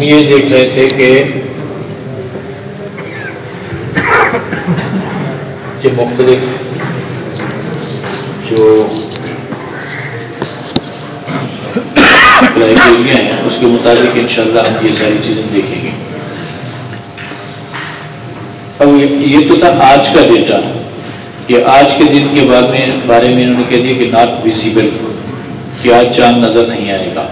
ہم یہ دیکھ رہے تھے کہ جو مختلف جو کرائٹیریا ہیں، اس کے مطابق انشاءاللہ ہم یہ ساری چیزیں دیکھیں گے۔ اب یہ تو تھا آج کا ڈیٹا کہ آج کے دن کے بعد میں بارے میں انہوں نے کہہ دیا کہ ناٹ ویزیبل کہ آج چاند نظر نہیں آئے گا۔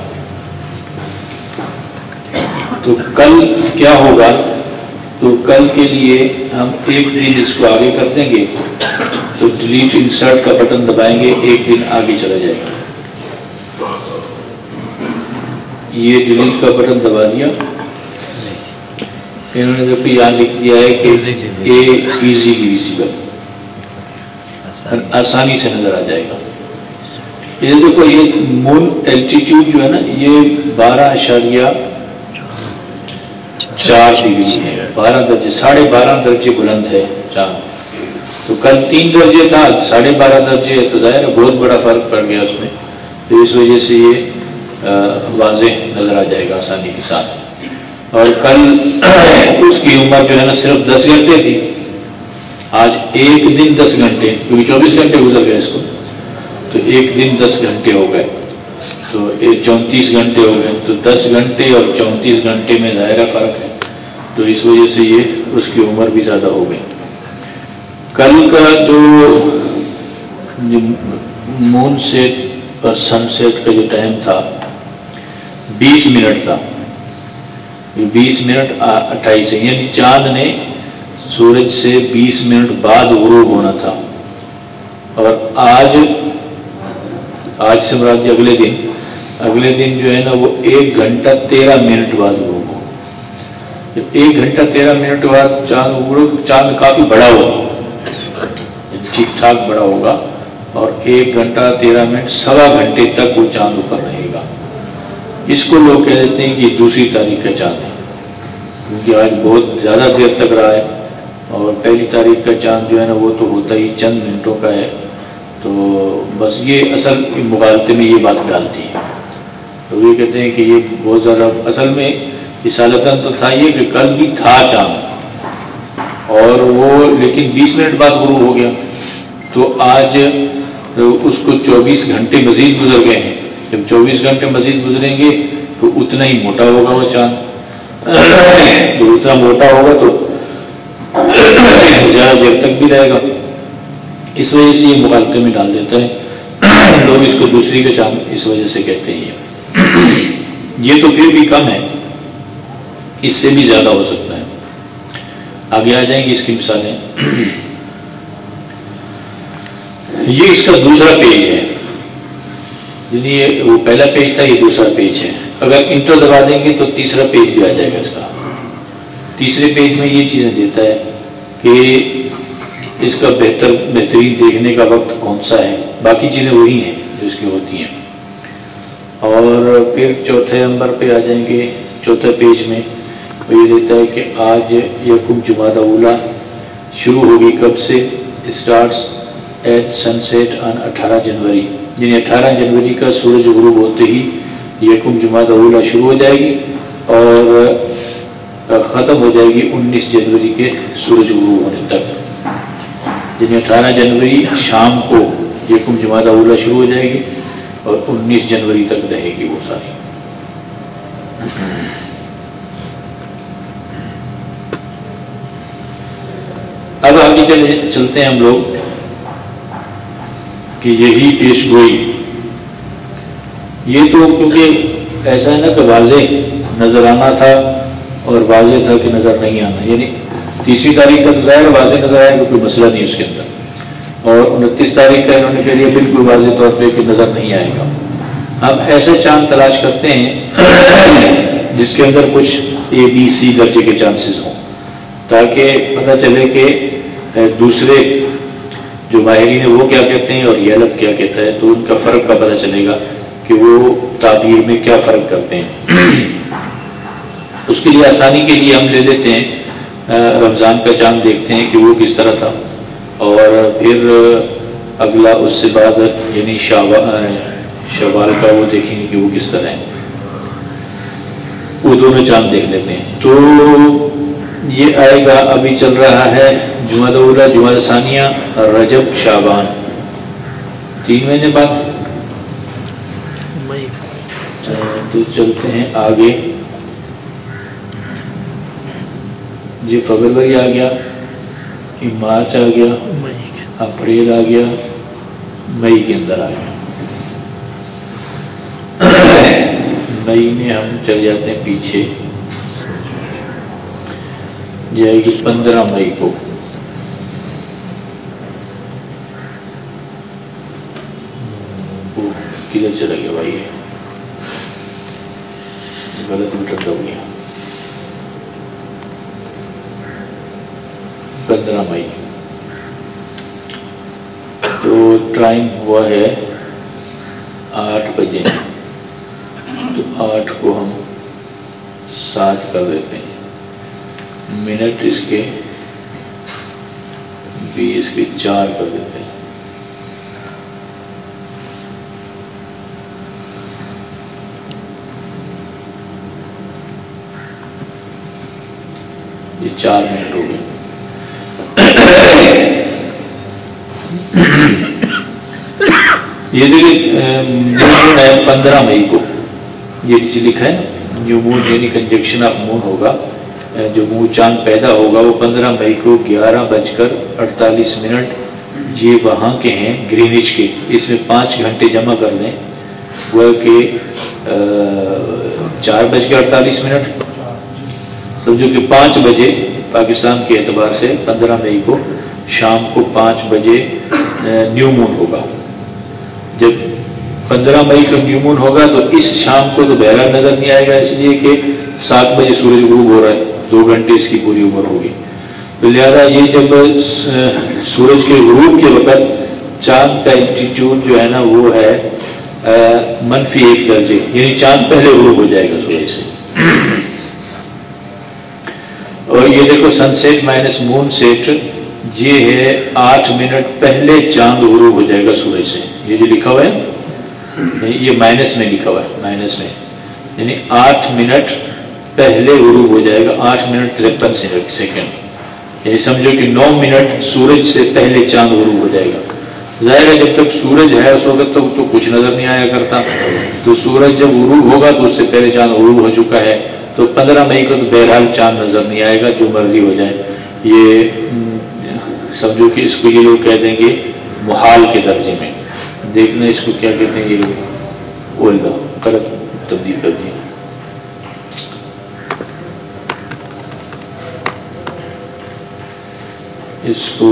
تو کل کیا ہوگا؟ تو کل کے لیے ہم ایک دن اس کو آگے کر دیں گے تو ڈیلیٹ انسرٹ کا بٹن دبائیں گے ایک دن آگے چلا جائے گا۔ یہ ڈیلیٹ کا بٹن دبا دیا۔ انہوں نے دیکھو یہاں لکھ دیا ہے کہ اے ایزی ویزیبل آسانی سے نظر آ جائے گا۔ یہ دیکھو یہ مون الٹیٹیوڈ جو ہے نا یہ بارہ اشاریہ چار ڈگری ہے بارہ درجے ساڑھے بارہ درجے بلند ہے چاند تو کل تین درجے تھا ساڑھے بارہ درجے تو ظاہر بہت بڑا فرق پڑ گیا اس میں تو اس وجہ سے یہ واضح نظر آ جائے گا آسانی کے ساتھ اور کل اس کی عمر جو ہے نا صرف دس گھنٹے تھی آج ایک دن دس گھنٹے کیونکہ چوبیس گھنٹے گزر گئے اس کو تو ایک دن دس گھنٹے ہو گئے تو چونتیس گھنٹے ہو گئے تو دس گھنٹے اور چونتیس گھنٹے میں ظاہرہ فرق ہے تو اس وجہ سے یہ اس کی عمر بھی زیادہ ہو گئی۔ کل کا جو مون سیٹ اور سن سیٹ کا جو ٹائم تھا، بیس منٹ تھا۔ بیس منٹ اٹھائیس یعنی چاند نے سورج سے بیس منٹ بعد غروب ہونا تھا۔ اور آج آج سے مراد اگلے دن اگلے دن جو ہے نا وہ ایک گھنٹہ تیرہ منٹ بعد غروب ایک گھنٹہ تیرہ منٹ بعد چاند چاند کافی بڑا ہوگا۔ ٹھیک ٹھاک بڑا ہوگا اور ایک گھنٹہ تیرہ منٹ سوا گھنٹے تک وہ چاند اوپر رہے گا۔ اس کو لوگ کہہ دیتے ہیں کہ دوسری تاریخ کا چاند ہے۔ کیونکہ آج بہت زیادہ دیر تک رہا ہے اور پہلی تاریخ کا چاند جو ہے نا وہ تو ہوتا ہی چند منٹوں کا ہے۔ تو بس یہ اصل مغالطے میں یہ بات ڈالتی ہے۔ تو یہ کہتے ہیں کہ یہ بہت زیادہ اصل میں رسالتن تو تھا یہ کہ کل بھی تھا چاند اور وہ لیکن بیس منٹ بعد غروب ہو گیا۔ تو آج اس کو چوبیس گھنٹے مزید گزر گئے ہیں۔ جب چوبیس گھنٹے مزید گزریں گے تو اتنا ہی موٹا ہوگا وہ چاند۔ جو اتنا موٹا ہوگا تو زیادہ دیر تک بھی رہے گا۔ اس وجہ سے یہ مغالطے میں ڈال دیتا ہے لوگ اس کو دوسری کا چاند اس وجہ سے کہتے ہیں۔ یہ تو پھر بھی کم ہے۔ اس سے بھی زیادہ ہو سکتا ہے۔ آگے آ جائیں گے اس کی مثالیں۔ یہ اس کا دوسرا پیج ہے۔ یعنی یہ وہ پہلا پیج تھا، یہ دوسرا پیج ہے۔ اگر انٹر دبا دیں گے تو تیسرا پیج بھی آ جائے گا اس کا۔ تیسرے پیج میں یہ چیزیں دیتا ہے کہ اس کا بہتر، بہترین دیکھنے کا وقت کون سا ہے۔ باقی چیزیں وہی ہیں جو اس کی ہوتی ہیں۔ اور پھر چوتھے نمبر پہ آ جائیں گے، چوتھے پیج میں۔ یہ دیتا ہے کہ آج یقم جماعت اولا شروع ہوگی کب سے؟ Starts at sunset on اٹھارہ جنوری۔ یعنی اٹھارہ جنوری کا سورج غروب ہوتے ہی یقم جماعت اولا شروع ہو جائے گی اور ختم ہو جائے گی انیس جنوری کے سورج غروب ہونے تک۔ یعنی اٹھارہ جنوری شام کو یقم جماعت اولا شروع ہو جائے گی اور انیس جنوری تک رہے گی وہ ساری۔ اب آگے چلے چلتے ہیں ہم لوگ کہ یہی پیش گوئی۔ یہ تو کیونکہ ایسا ہے نا کہ واضح نظر آنا تھا اور واضح تھا کہ نظر نہیں آنا۔ یعنی تیسری تاریخ کا تو ظاہر واضح نظر آئے گا کوئی مسئلہ نہیں اس کے اندر۔ اور انتیس تاریخ کا انہوں نے کہہ دیا بالکل واضح طور پہ کہ نظر نہیں آئے گا۔ ہم ایسے چاند تلاش کرتے ہیں جس کے اندر کچھ اے بی سی درجے کے چانسز ہوں۔ تاکہ پتہ چلے کہ دوسرے جو ماہرین ہیں، وہ کیا کہتے ہیں اور یہ الگ کیا کہتا ہے، تو ان کا فرق کا پتہ چلے گا کہ وہ تعبیر میں کیا فرق کرتے ہیں۔ اس کے لیے آسانی کے لیے ہم لے لیتے ہیں رمضان کا چاند دیکھتے ہیں کہ وہ کس طرح تھا۔ اور پھر، اگلا، اس سے بعد یعنی شوال کا وہ دیکھیں گے کہ وہ کس طرح ہے۔ وہ دونوں چاند دیکھ لیتے ہیں۔ تو یہ آئے گا ابھی چل رہا ہے جمعہ اولا جمعہ ثانیہ رجب شابان تین مہینے بعد۔ تو چلتے ہیں آگے۔ جی فبروری آ گیا مارچ آ گیا اپریل آ گیا مئی کے اندر آ گیا۔ مئی میں ہم چل جاتے ہیں پیچھے۔ جائے گی پندرہ مئی کو۔ کدھر چلا گیا بھائی؟ غلط میٹر ہو گیا پندرہ مئی۔ تو ٹائم ہوا ہے آٹھ بجے۔ تو آٹھ کو ہم سات کر دیتے ہیں۔ منٹ اس کے بیس کے چار کر دیتے ہیں۔ یہ چار منٹ ہو گئے۔ یہ دیکھیے پندرہ مئی کو، یہ لکھا ہے نیو مون یعنی کنجیکشن آف مون ہوگا۔ جو منہ چاند پیدا ہوگا وہ پندرہ مئی کو گیارہ بج کر اڑتالیس منٹ یہ وہاں کے ہیں گرینچ کے۔ اس میں پانچ گھنٹے جمع کر لیں۔ وہ کہ چار بج کے اڑتالیس منٹ۔ سمجھو کہ پانچ بجے پاکستان کے اعتبار سے پندرہ مئی کو شام کو پانچ بجے نیو مون ہوگا۔ جب پندرہ مئی کو نیو مون ہوگا تو اس شام کو تو بہرحال نظر نہیں آئے گا، اس لیے کہ سات بجے سورج غروب ہو رہا ہے۔ دو گھنٹے اس کی پوری عمر ہوگی۔ تو لہذا یہ جب سورج کے غروب کے وقت چاند کا انسٹیٹیوٹ جو ہے نا وہ ہے منفی ایک درجے یعنی چاند پہلے غروب ہو جائے گا سورج سے۔ اور یہ دیکھو sunset minus moonset یہ ہے آٹھ منٹ پہلے چاند غروب ہو جائے گا سورج سے۔ یہ جو لکھا ہوا ہے، یہ مائنس میں لکھا ہوا ہے مائنس میں۔ یعنی آٹھ منٹ پہلے غروب ہو جائے گا، آٹھ منٹ ترپن سیکنڈ۔ یعنی سمجھو کہ نو منٹ سورج سے پہلے چاند غروب ہو جائے گا۔ ظاہر ہے جب تک سورج ہے اس وقت تک تو کچھ نظر نہیں آیا کرتا۔ تو سورج جب غروب ہوگا تو اس سے پہلے چاند غروب ہو چکا ہے۔ تو پندرہ مئی کو تو بہرحال چاند نظر نہیں آئے گا، جو مرضی ہو جائے۔ یہ سمجھو کہ اس کو یہ لوگ کہہ دیں گے محال کے درجے میں۔ دیکھنا اس کو کیا کہتے ہیں یہ لوگ۔ غلط تبدیل کر دیا اس کو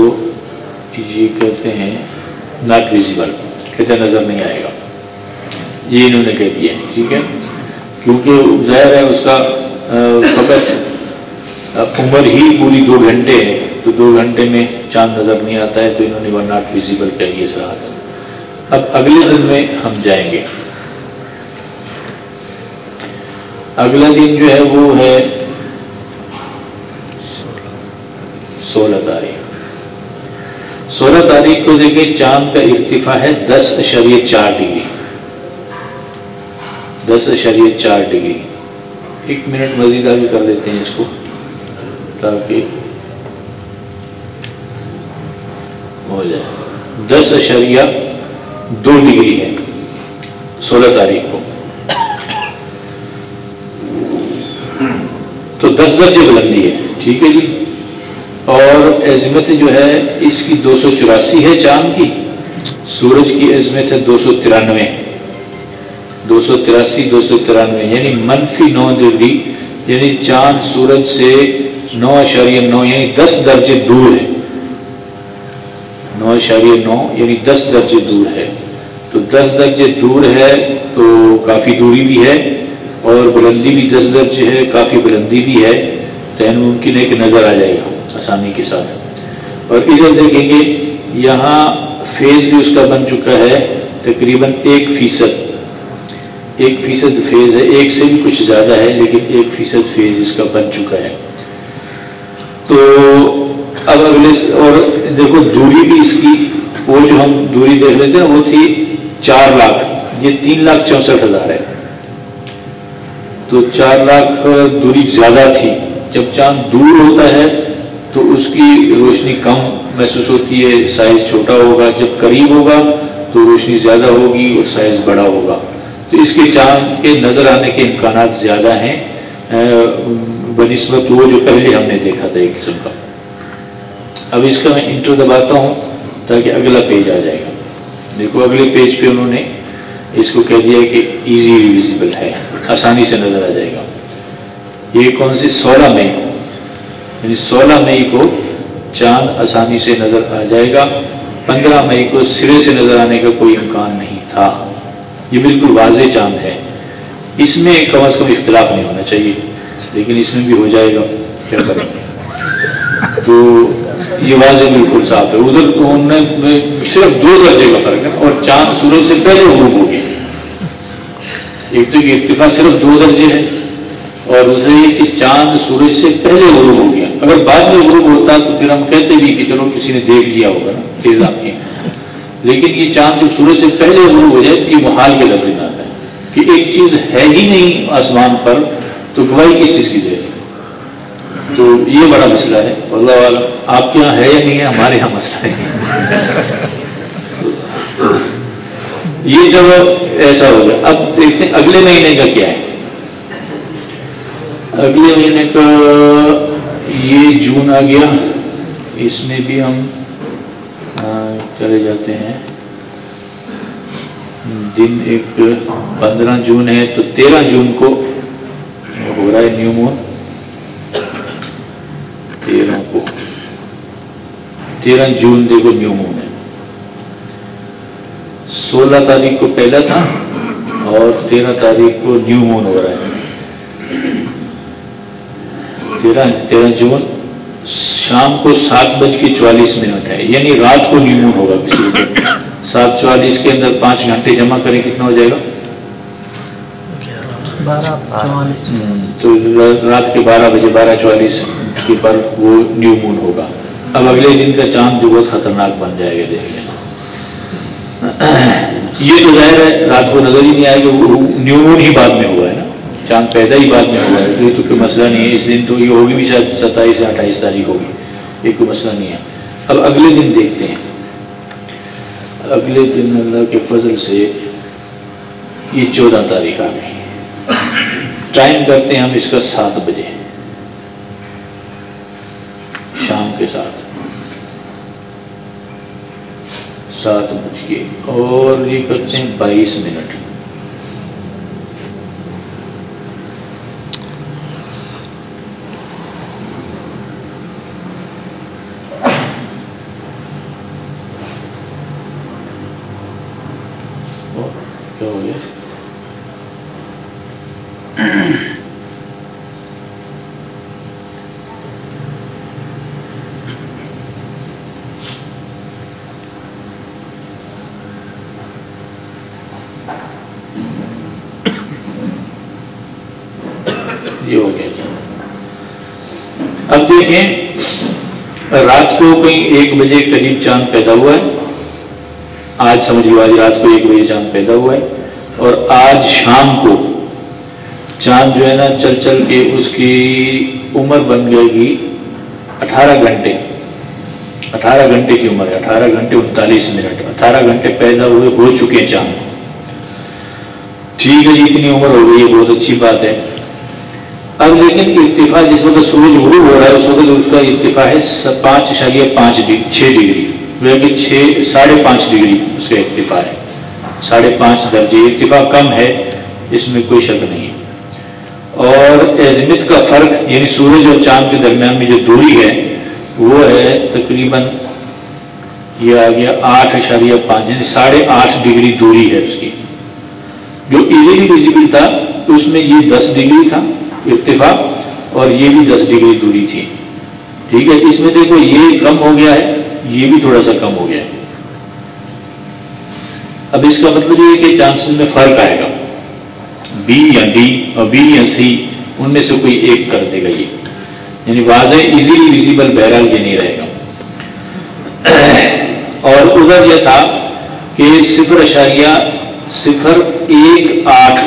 یہ کہتے ہیں ناٹ ویزیبل کہتے نظر نہیں آئے گا. یہ انہوں نے کہہ دیا ٹھیک ہے؟ کیونکہ ظاہر ہے اس کا فقط عمر ہی پوری دو گھنٹے ہے. تو دو گھنٹے میں چاند نظر نہیں آتا ہے، تو انہوں نے وہ ناٹ ویزیبل کہہ دیا سر اب اگلے دن میں ہم جائیں گے. اگلا دن جو ہے وہ ہے سولہ تاریخ. سولہ تاریخ کو دیکھیں چاند کا ارتفا ہے دس اشریہ چار ڈگری۔ دس اشریہ چار ڈگری۔ ایک منٹ مزید آگے کر لیتے ہیں اس کو، تاکہ ہو جائے۔ دس اشریہ دو ڈگری ہے سولہ تاریخ کو۔ تو دس درجے بلندی ہے، ٹھیک ہے جی؟ اور عظمت جو ہے اس کی دو سو چوراسی ہے چاند کی۔ سورج کی عظمت ہے دو سو ترانوے۔ دو سو تراسی، دو سو ترانوے یعنی منفی نو ڈگری یعنی چاند سورج سے نو اشاریہ نو یعنی دس درجے دور ہے۔ نو اشاریہ نو یعنی دس درجے دور ہے۔ تو دس درجے دور ہے تو کافی دوری بھی ہے اور بلندی بھی دس درجے ہے، کافی بلندی بھی ہے۔ تو ممکن ہے کہ نظر آ جائے۔ گا آسانی کے ساتھ۔ اور ادھر دیکھیں گے، یہاں فیز بھی اس کا بن چکا ہے، تقریباً ایک فیصد۔ ایک فیصد فیز ہے، ایک سے بھی کچھ زیادہ ہے، لیکن ایک فیصد فیز اس کا بن چکا ہے۔ تو اب اگلے اور دیکھو، دوری بھی اس کی، وہ جو ہم دوری دیکھ لیتے ہیں وہ تھی چار لاکھ۔ یہ تین لاکھ چونسٹھ ہزار ہے۔ تو چار لاکھ دوری زیادہ تھی۔ جب چاند دور ہوتا ہے تو اس کی روشنی کم محسوس ہوتی ہے سائز چھوٹا ہوگا، جب قریب ہوگا تو روشنی زیادہ ہوگی اور سائز بڑا ہوگا۔ تو اس کے چاند کے نظر آنے کے امکانات زیادہ ہیں۔ بنسبت وہ جو پہلے ہم نے دیکھا تھا ایک قسم کا۔ اب اس کا میں انٹر دباتا ہوں تاکہ اگلا پیج آ جائے گا۔ دیکھو، اگلے پیج پہ انہوں نے اس کو کہہ دیا کہ ایزی ریویزیبل ہے، آسانی سے نظر آ جائے گا۔ یہ کون سی سولہ مئی یعنی سولہ مئی کو چاند آسانی سے نظر آ جائے گا، پندرہ مئی کو سرے سے نظر آنے کا کوئی امکان نہیں تھا۔ یہ بالکل واضح چاند ہے۔ اس میں کم از کم اختلاف نہیں ہونا چاہیے، لیکن اس میں بھی ہو جائے گا۔ کیا کریں؟ تو یہ واضح بالکل صاف ہے۔ ادھر صرف دو درجے کا فرق ہے اور چاند سورج سے پہلے غروب ہو گیا۔ ایک تو یہ اتفاق صرف دو درجے ہے اور دوسرے یہ کہ چاند سورج سے پہلے غروب ہو گیا۔ اگر بعد میں غروب ہوتا تو پھر ہم کہتے بھی کہ چلو کسی نے دیکھ لیا ہوگا نا، تیز آپ کی لیکن یہ چاند جو سورج سے پہلے غروب ہو جائے تو یہ محال کے لفظ میں آتا ہے کہ ایک چیز ہے ہی نہیں آسمان پر، تو گواہی کس چیز کی دے تو یہ بڑا مسئلہ ہے۔ اللہ والا آپ کے یہاں ہے یا نہیں ہے، ہمارے یہاں مسئلہ ہے۔ یہ جب ایسا ہو گیا، اب دیکھتے ہیں اگلے مہینے کا کیا ہے؟ اگلے مہینے کا یہ جون آ گیا، اس میں بھی ہم چلے جاتے ہیں۔ دن ایک پندرہ جون ہے تو تیرہ جون کو ہو رہا ہے نیو مون۔ تیرہ کو۔ تیرہ جون دیکھو نیو مون ہے۔ سولہ تاریخ کو پہلا تھا اور تیرہ تاریخ کو نیو مون ہو رہا ہے۔ تیرہ تیرہ جون شام کو سات بج کے چوالیس منٹ ہے۔ یعنی رات کو نیو مون ہوگا کسی سات چوالیس کے اندر پانچ گھنٹے جمع کریں کتنا ہو جائے گا؟ تو رات کے بارہ بجے بارہ چوالیس کے پر وہ نیو مون ہوگا۔ اب اگلے دن کا چاند جو بہت خطرناک بن جائے گا دیکھ یہ تو ظاہر ہے رات کو نظر ہی نہیں آئے گا نیو مون ہی بعد میں ہوا ہے نا۔ چاند پیدا ہی بعد میں ہوا ہے۔ تو یہ تو کوئی مسئلہ نہیں ہے۔ اس دن تو یہ ہوگی بھی شاید ستائیس یا اٹھائیس تاریخ ہوگی۔ یہ کوئی مسئلہ نہیں ہے۔ اب اگلے دن دیکھتے ہیں۔ اگلے دن اللہ کے فضل سے یہ چودہ تاریخ آ گئی۔ ٹائم کرتے ہیں ہم اس کا سات بجے۔ شام کے ساتھ۔ سات بج کے۔ اور یہ کرتے ہیں بائیس منٹ۔ دیکھیں، رات کو کہیں ایک بجے قریب چاند پیدا ہوا ہے۔ آج سمجھ لو آج رات کو ایک بجے چاند پیدا ہوا ہے۔ اور آج شام کو چاند جو ہے نا، چل چل کے اس کی عمر بن جائے گی اٹھارہ گھنٹے۔ اٹھارہ گھنٹے کی عمر ہے، اٹھارہ گھنٹے انتالیس منٹ۔ اٹھارہ گھنٹے پیدا ہوئے، ہو چکے چاند۔ ٹھیک ہے جی اتنی عمر ہو گئی ہے بہت اچھی بات ہے۔ اب لیکن ارتفا جس وقت سورج غروب ہو رہا ہے، اس وقت اس کا ارتفا ہے پانچ اشاریہ پانچ ڈگری چھ ڈگری۔ کہ چھ، ساڑھے پانچ ڈگری اس کا ارتفا ہے۔ ساڑھے پانچ درجے ارتفا کم ہے، اس میں کوئی شک نہیں ہے۔ اور ایزمت کا فرق یعنی سورج اور چاند کے درمیان میں جو دوری ہے، وہ ہے تقریباً یہ آ گیا آٹھ اشاریہ پانچ یعنی ساڑھے آٹھ ڈگری دوری ہے اس کی۔ جو ایزیلی ویزیبل تھا، اس میں یہ دس ڈگری تھا۔ اتفاق، اور یہ بھی دس ڈگری دوری تھی۔ ٹھیک ہے، اس میں دیکھو، یہ کم ہو گیا ہے، یہ بھی تھوڑا سا کم ہو گیا ہے۔ اب اس کا مطلب یہ ہے کہ چانسز میں فرق آئے گا۔ بی یا ڈی اور بی یا سی، ان میں سے کوئی ایک کر دے گا یہ۔ یعنی واضح ایزیلی ویزیبل بہرحال یہ نہیں رہے گا۔ اور ادھر یہ تھا کہ صفر اشاریہ، صفر ایک آٹھ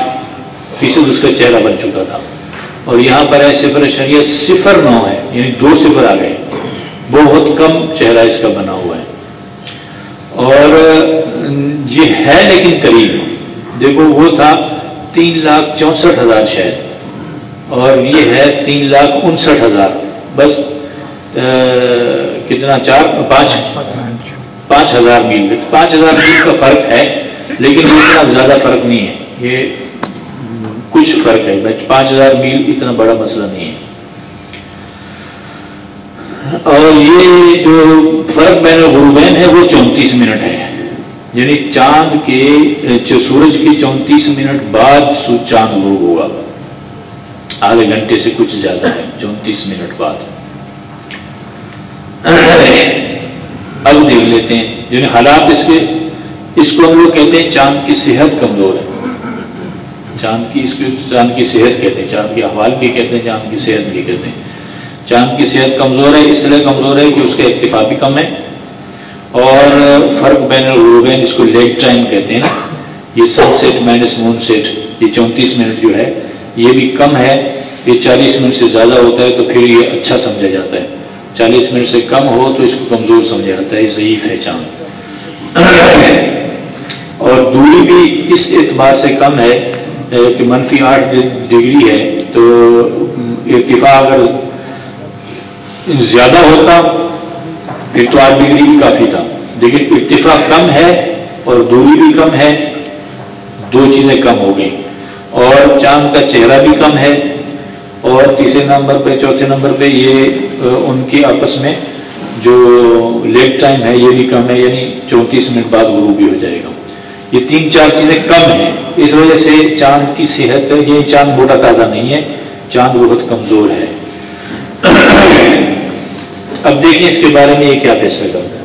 فیصد اس کا چہرہ بن چکا تھا۔ اور یہاں پر ہے صفر شریعت، صفر نو ہے یعنی دو صفر آ گئے۔ بہت کم چہرہ اس کا بنا ہوا ہے۔ اور یہ ہے لیکن قریب۔ دیکھو، وہ تھا تین لاکھ چونسٹھ ہزار شاید اور یہ ہے تین لاکھ انسٹھ ہزار۔ بس کتنا؟ چار، پانچ پانچ ہزار میل۔ پانچ ہزار میل کا فرق ہے، لیکن اتنا زیادہ فرق نہیں ہے۔ یہ کچھ فرق ہے پانچ ہزار میل اتنا بڑا مسئلہ نہیں ہے۔ اور یہ جو فرق بین الغروبین ہے، وہ چونتیس منٹ ہے۔ یعنی چاند کے سورج کی چونتیس منٹ بعد چاند غروب ہوگا آدھے گھنٹے سے کچھ زیادہ ہے چونتیس منٹ بعد۔ اب دیکھ لیتے ہیں یعنی حالات اس کے، اس کو ہم لوگ کہتے ہیں چاند کی صحت کمزور ہے۔ چاند کی اس کی چاند کی صحت کہتے ہیں چاند کے احوال بھی کہتے ہیں چاند کی صحت بھی کہتے ہیں۔ چاند کی صحت کمزور ہے، اس لیے کمزور ہے کہ اس کا اتفاق بھی کم ہے۔ اور فرق بین الروبین اس کو لیٹ ٹائم کہتے ہیں۔ نا یہ sunset minus moonset, یہ چونتیس منٹ جو ہے، یہ بھی کم ہے۔ یہ چالیس منٹ سے زیادہ ہوتا ہے تو پھر یہ اچھا سمجھا جاتا ہے۔ چالیس منٹ سے کم ہو تو اس کو کمزور سمجھا جاتا ہے ضعیف ہے چاند۔ اور دوری بھی اس اعتبار سے کم ہے۔ کہ منفی آٹھ ڈگری ہے، تو اتفاق اگر زیادہ ہوتا، پھر تو آٹھ ڈگری بھی کافی تھا۔ لیکن اتفاق کم ہے اور دوری بھی کم ہے، دو چیزیں کم ہو گئی اور چاند کا چہرہ بھی کم ہے، اور تیسرے نمبر پہ، چوتھے نمبر پہ یہ ان کی آپس میں جو لیٹ ٹائم ہے، یہ بھی کم ہے یعنی چونتیس منٹ بعد غروب بھی ہو جائے گا۔ یہ تین چار چیزیں کم ہیں۔ اس وجہ سے چاند کی صحت یہ چاند موٹا تازہ نہیں ہے چاند بہت کمزور ہے۔ اب دیکھیں اس کے بارے میں یہ کیا فیصلہ کرتا ہے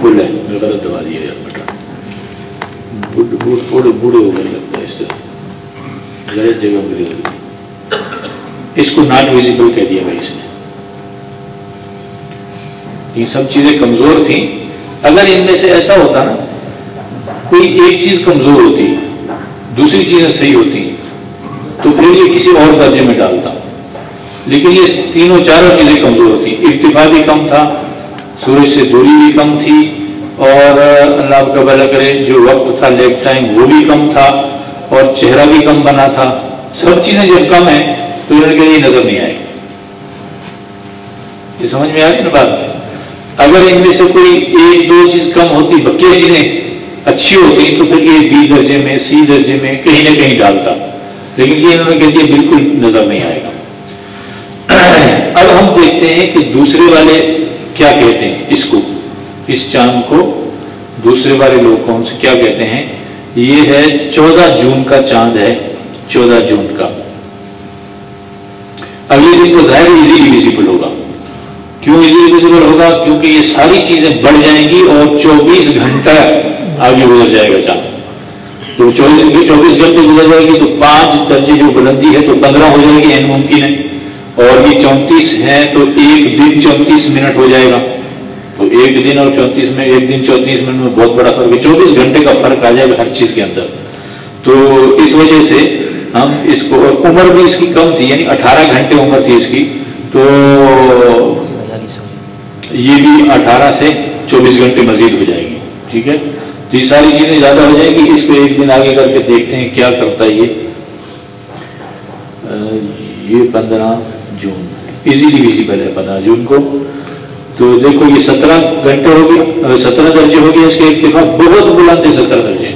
بول ہے میں غلط دبا دیا یار تھوڑے بوڑھے ہو گئے لگتا ہے اس کا غلط جگہ بری اس کو ناٹ ویزیبل کہہ دیا بھائی اس نے۔ یہ سب چیزیں کمزور تھیں۔ اگر ان میں سے ایسا ہوتا نا کوئی ایک چیز کمزور ہوتی، دوسری چیزیں صحیح ہوتی، تو پھر یہ کسی اور درجے میں ڈالتا۔ لیکن یہ تینوں چاروں چیزیں کمزور تھیں ارتفا بھی کم تھا، سورج سے دوری بھی کم تھی، اور اللہ کا بلا کرے، جو وقت تھا، لیٹ ٹائم، وہ بھی کم تھا، اور چہرہ بھی کم بنا تھا۔ سب چیزیں جب کم ہیں، تو انہوں نے یہ نظر نہیں آئے۔ یہ سمجھ میں آ رہی نا بات؟ اگر ان میں سے کوئی ایک دو چیز کم ہوتی بکیا چیزیں اچھی ہوتی تو پھر یہ بی درجے میں، سی درجے میں کہیں نہ کہیں ڈالتا۔ لیکن یہ انہوں نے کہہ دیا بالکل نظر نہیں آئے گا۔ اب ہم دیکھتے ہیں کہ دوسرے والے کیا کہتے ہیں اس کو۔ اس چاند کو دوسرے والے لوگ کون سے؟ کیا کہتے ہیں؟ یہ ہے چودہ جون کا چاند ہے، چودہ جون کا۔ اگلے دن کو ظاہر ایزیلی ویزیبل ہوگا۔ کیوں ایزیلی ویزیبل ہوگا؟ کیونکہ یہ ساری چیزیں بڑھ جائیں گی اور چوبیس گھنٹہ آگے گزر جائے گا چاند تو چوبیس چوبیس گھنٹے گزر جائے گی تو پانچ درجے جو بلندی ہے تو پندرہ ہو جائے گی یعنی ممکن ہے۔ اور یہ چونتیس ہے تو ایک دن چونتیس منٹ ہو جائے گا۔ تو ایک دن اور چونتیس میں ایک دن چونتیس منٹ میں بہت بڑا فرق ہے۔ چوبیس گھنٹے کا فرق آ جائے گا ہر چیز کے اندر۔ تو اس وجہ سے ہم اس کو اور عمر بھی اس کی کم تھی یعنی اٹھارہ گھنٹے عمر تھی اس کی۔ تو یہ بھی اٹھارہ سے چوبیس گھنٹے مزید ہو جائے گی۔ ٹھیک ہے؟ تو یہ ساری چیزیں زیادہ ہو جائیں گی، اس کو ایک دن آگے کر کے دیکھتے ہیں کیا کرتا ہے یہ۔ یہ پندرہ جون۔ ایزیلی ویزیبل ہے، پندرہ جون کو۔ تو دیکھو، یہ سترہ گھنٹے ہو گئے۔ سترہ درجے ہو گئے، اس کے اتفاق بہت بلند ہے سترہ درجے۔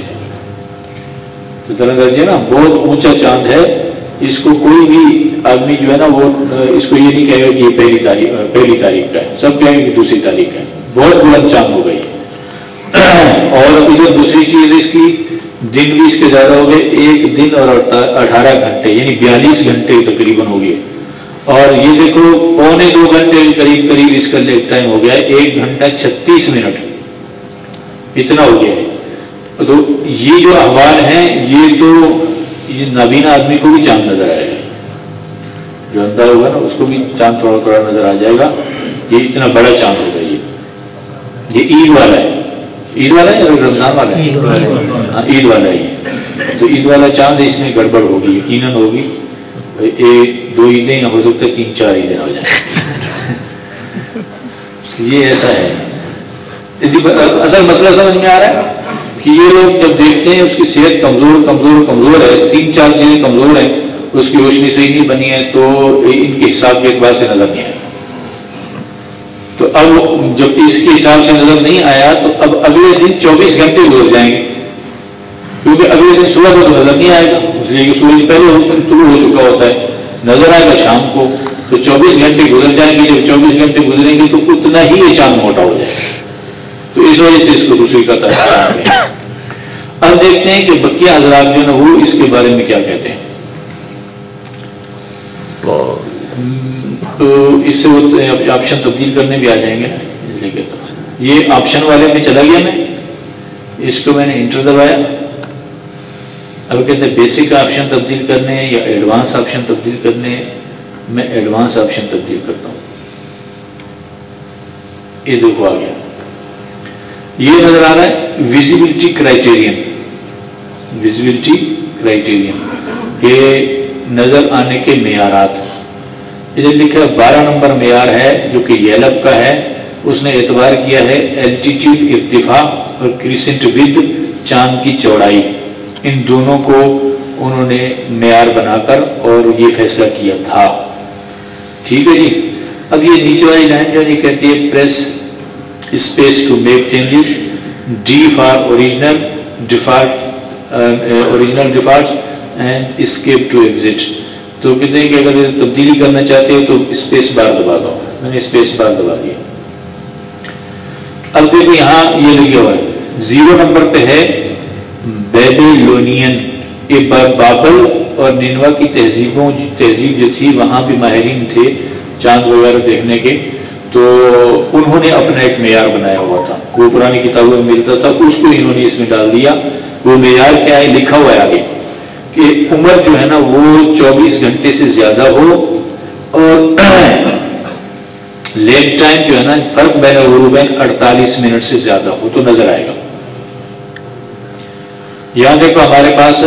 سترہ درجے نا، بہت اونچا چاند ہے۔ اس کو کوئی بھی آدمی جو ہے نا، وہ، اس کو یہ نہیں کہے گا کہ یہ پہلی تاریخ پہلی تاریخ کا ہے۔ سب کہیں گے کہ دوسری تاریخ کا ہے۔ بہت بلند چاند ہو گئی ہے۔ اور ادھر دوسری چیز اس کی دن بھی اس کے زیادہ ہو گئے، ایک دن اور اٹھارہ گھنٹے یعنی بیالیس گھنٹے تقریباً ہو گئے۔ اور یہ دیکھو، پونے دو گھنٹے قریب قریب اس کا لیٹ ٹائم ہو گیا، ایک گھنٹہ چھتیس منٹ۔ اتنا ہو گیا۔ تو یہ جو احوال ہیں، یہ تو یہ نابینا آدمی کو بھی چاند نظر آئے گا۔ جو اندر ہوگا نا، اس کو بھی چاند تھوڑا تھوڑا نظر آ جائے گا۔ یہ اتنا بڑا چاند ہوگا یہ۔ یہ عید والا ہے۔ عید والا ہے یا رمضان والا ہے ہاں عید والا ہی تو عید والا چاند اس میں گڑبڑ ہوگی یقیناً ہوگی. ایک دو عیدیں یا ہو سکتا ہے تین چار عیدیں ہو جائیں۔ یہ ایسا ہے۔ اصل مسئلہ سمجھ میں آ رہا ہے کہ یہ لوگ جب دیکھتے ہیں اس کی صحت کمزور کمزور کمزور ہے تین چار چیزیں کمزور ہیں اس کی روشنی صحیح نہیں بنی ہے تو ان کے حساب کے اعتبار سے نظر نہیں آئے۔ تو اب جب اس کے حساب سے نظر نہیں آیا تو اب اگلے دن چوبیس گھنٹے گزر جائیں گے۔ کیونکہ اگلے دن صبح کو تو نظر نہیں آئے گا۔ اس لیے کہ سورج پہلے شروع ہو چکا ہوتا ہے۔ نظر آئے گا شام کو۔ تو چوبیس گھنٹے گزر جائیں گے۔ جب چوبیس گھنٹے گزریں گے تو اتنا ہی یہ چاند موٹا ہو جائے گا۔ تو اس وجہ سے اس کو دوسری کا ترقی اب دیکھتے ہیں کہ بکیا حضرات جو نا وہ اس کے بارے میں کیا کہتے ہیں۔ تو اس سے وہ آپشن تبدیل کرنے بھی آ جائیں گے نا یہ آپشن والے میں چلا گیا میں۔ اس کو میں نے انٹر دبایا۔ اب کہتے ہیں بیسک آپشن تبدیل کرنے یا ایڈوانس آپشن تبدیل کرنے۔ میں ایڈوانس آپشن تبدیل کرتا ہوں۔ یہ دیکھو آ گیا یہ نظر آ رہا ہے ویزیبلٹی کرائٹیرین ویزیبلٹی کرائٹیرین کہ نظر آنے کے معیارات۔ ادھر لکھا بارہ نمبر معیار ہے جو کہ یلپ کا ہے۔ اس نے اعتبار کیا ہے الٹیٹیوڈ ارتفاع اور کریسنٹ ود چاند کی چوڑائی۔ ان دونوں کو انہوں نے معیار بنا کر اور یہ فیصلہ کیا تھا۔ ٹھیک ہے جی۔ اب یہ نیچے والی لائن جو یہ کہتی ہے press space to make changes D for original default original default and escape to exit تو کہتے ہیں کہ اگر تبدیلی کرنا چاہتے ہو تو اسپیس بار دبا دو۔ میں نے اسپیس بار دبا دیا اب دیکھو یہاں یہ لکھا ہوا ہے؟ زیرو نمبر پہ ہے بیبیلونین یہ بابل اور نینوا کی تہذیبوں تہذیب جو تھی، وہاں بھی ماہرین تھے چاند وغیرہ دیکھنے کے۔ تو انہوں نے اپنا ایک معیار بنایا ہوا تھا۔ وہ پرانی کتابوں میں ملتا تھا، اس کو انہوں نے اس میں ڈال دیا۔ وہ معیار کیا ہے؟ لکھا ہوا ہے آگے۔ کہ عمر جو ہے نا وہ چوبیس گھنٹے سے زیادہ ہو اور لیٹ ٹائم جو ہے نا فرق بین غروبین اڑتالیس منٹ سے زیادہ ہو تو نظر آئے گا۔ یہاں دیکھو ہمارے پاس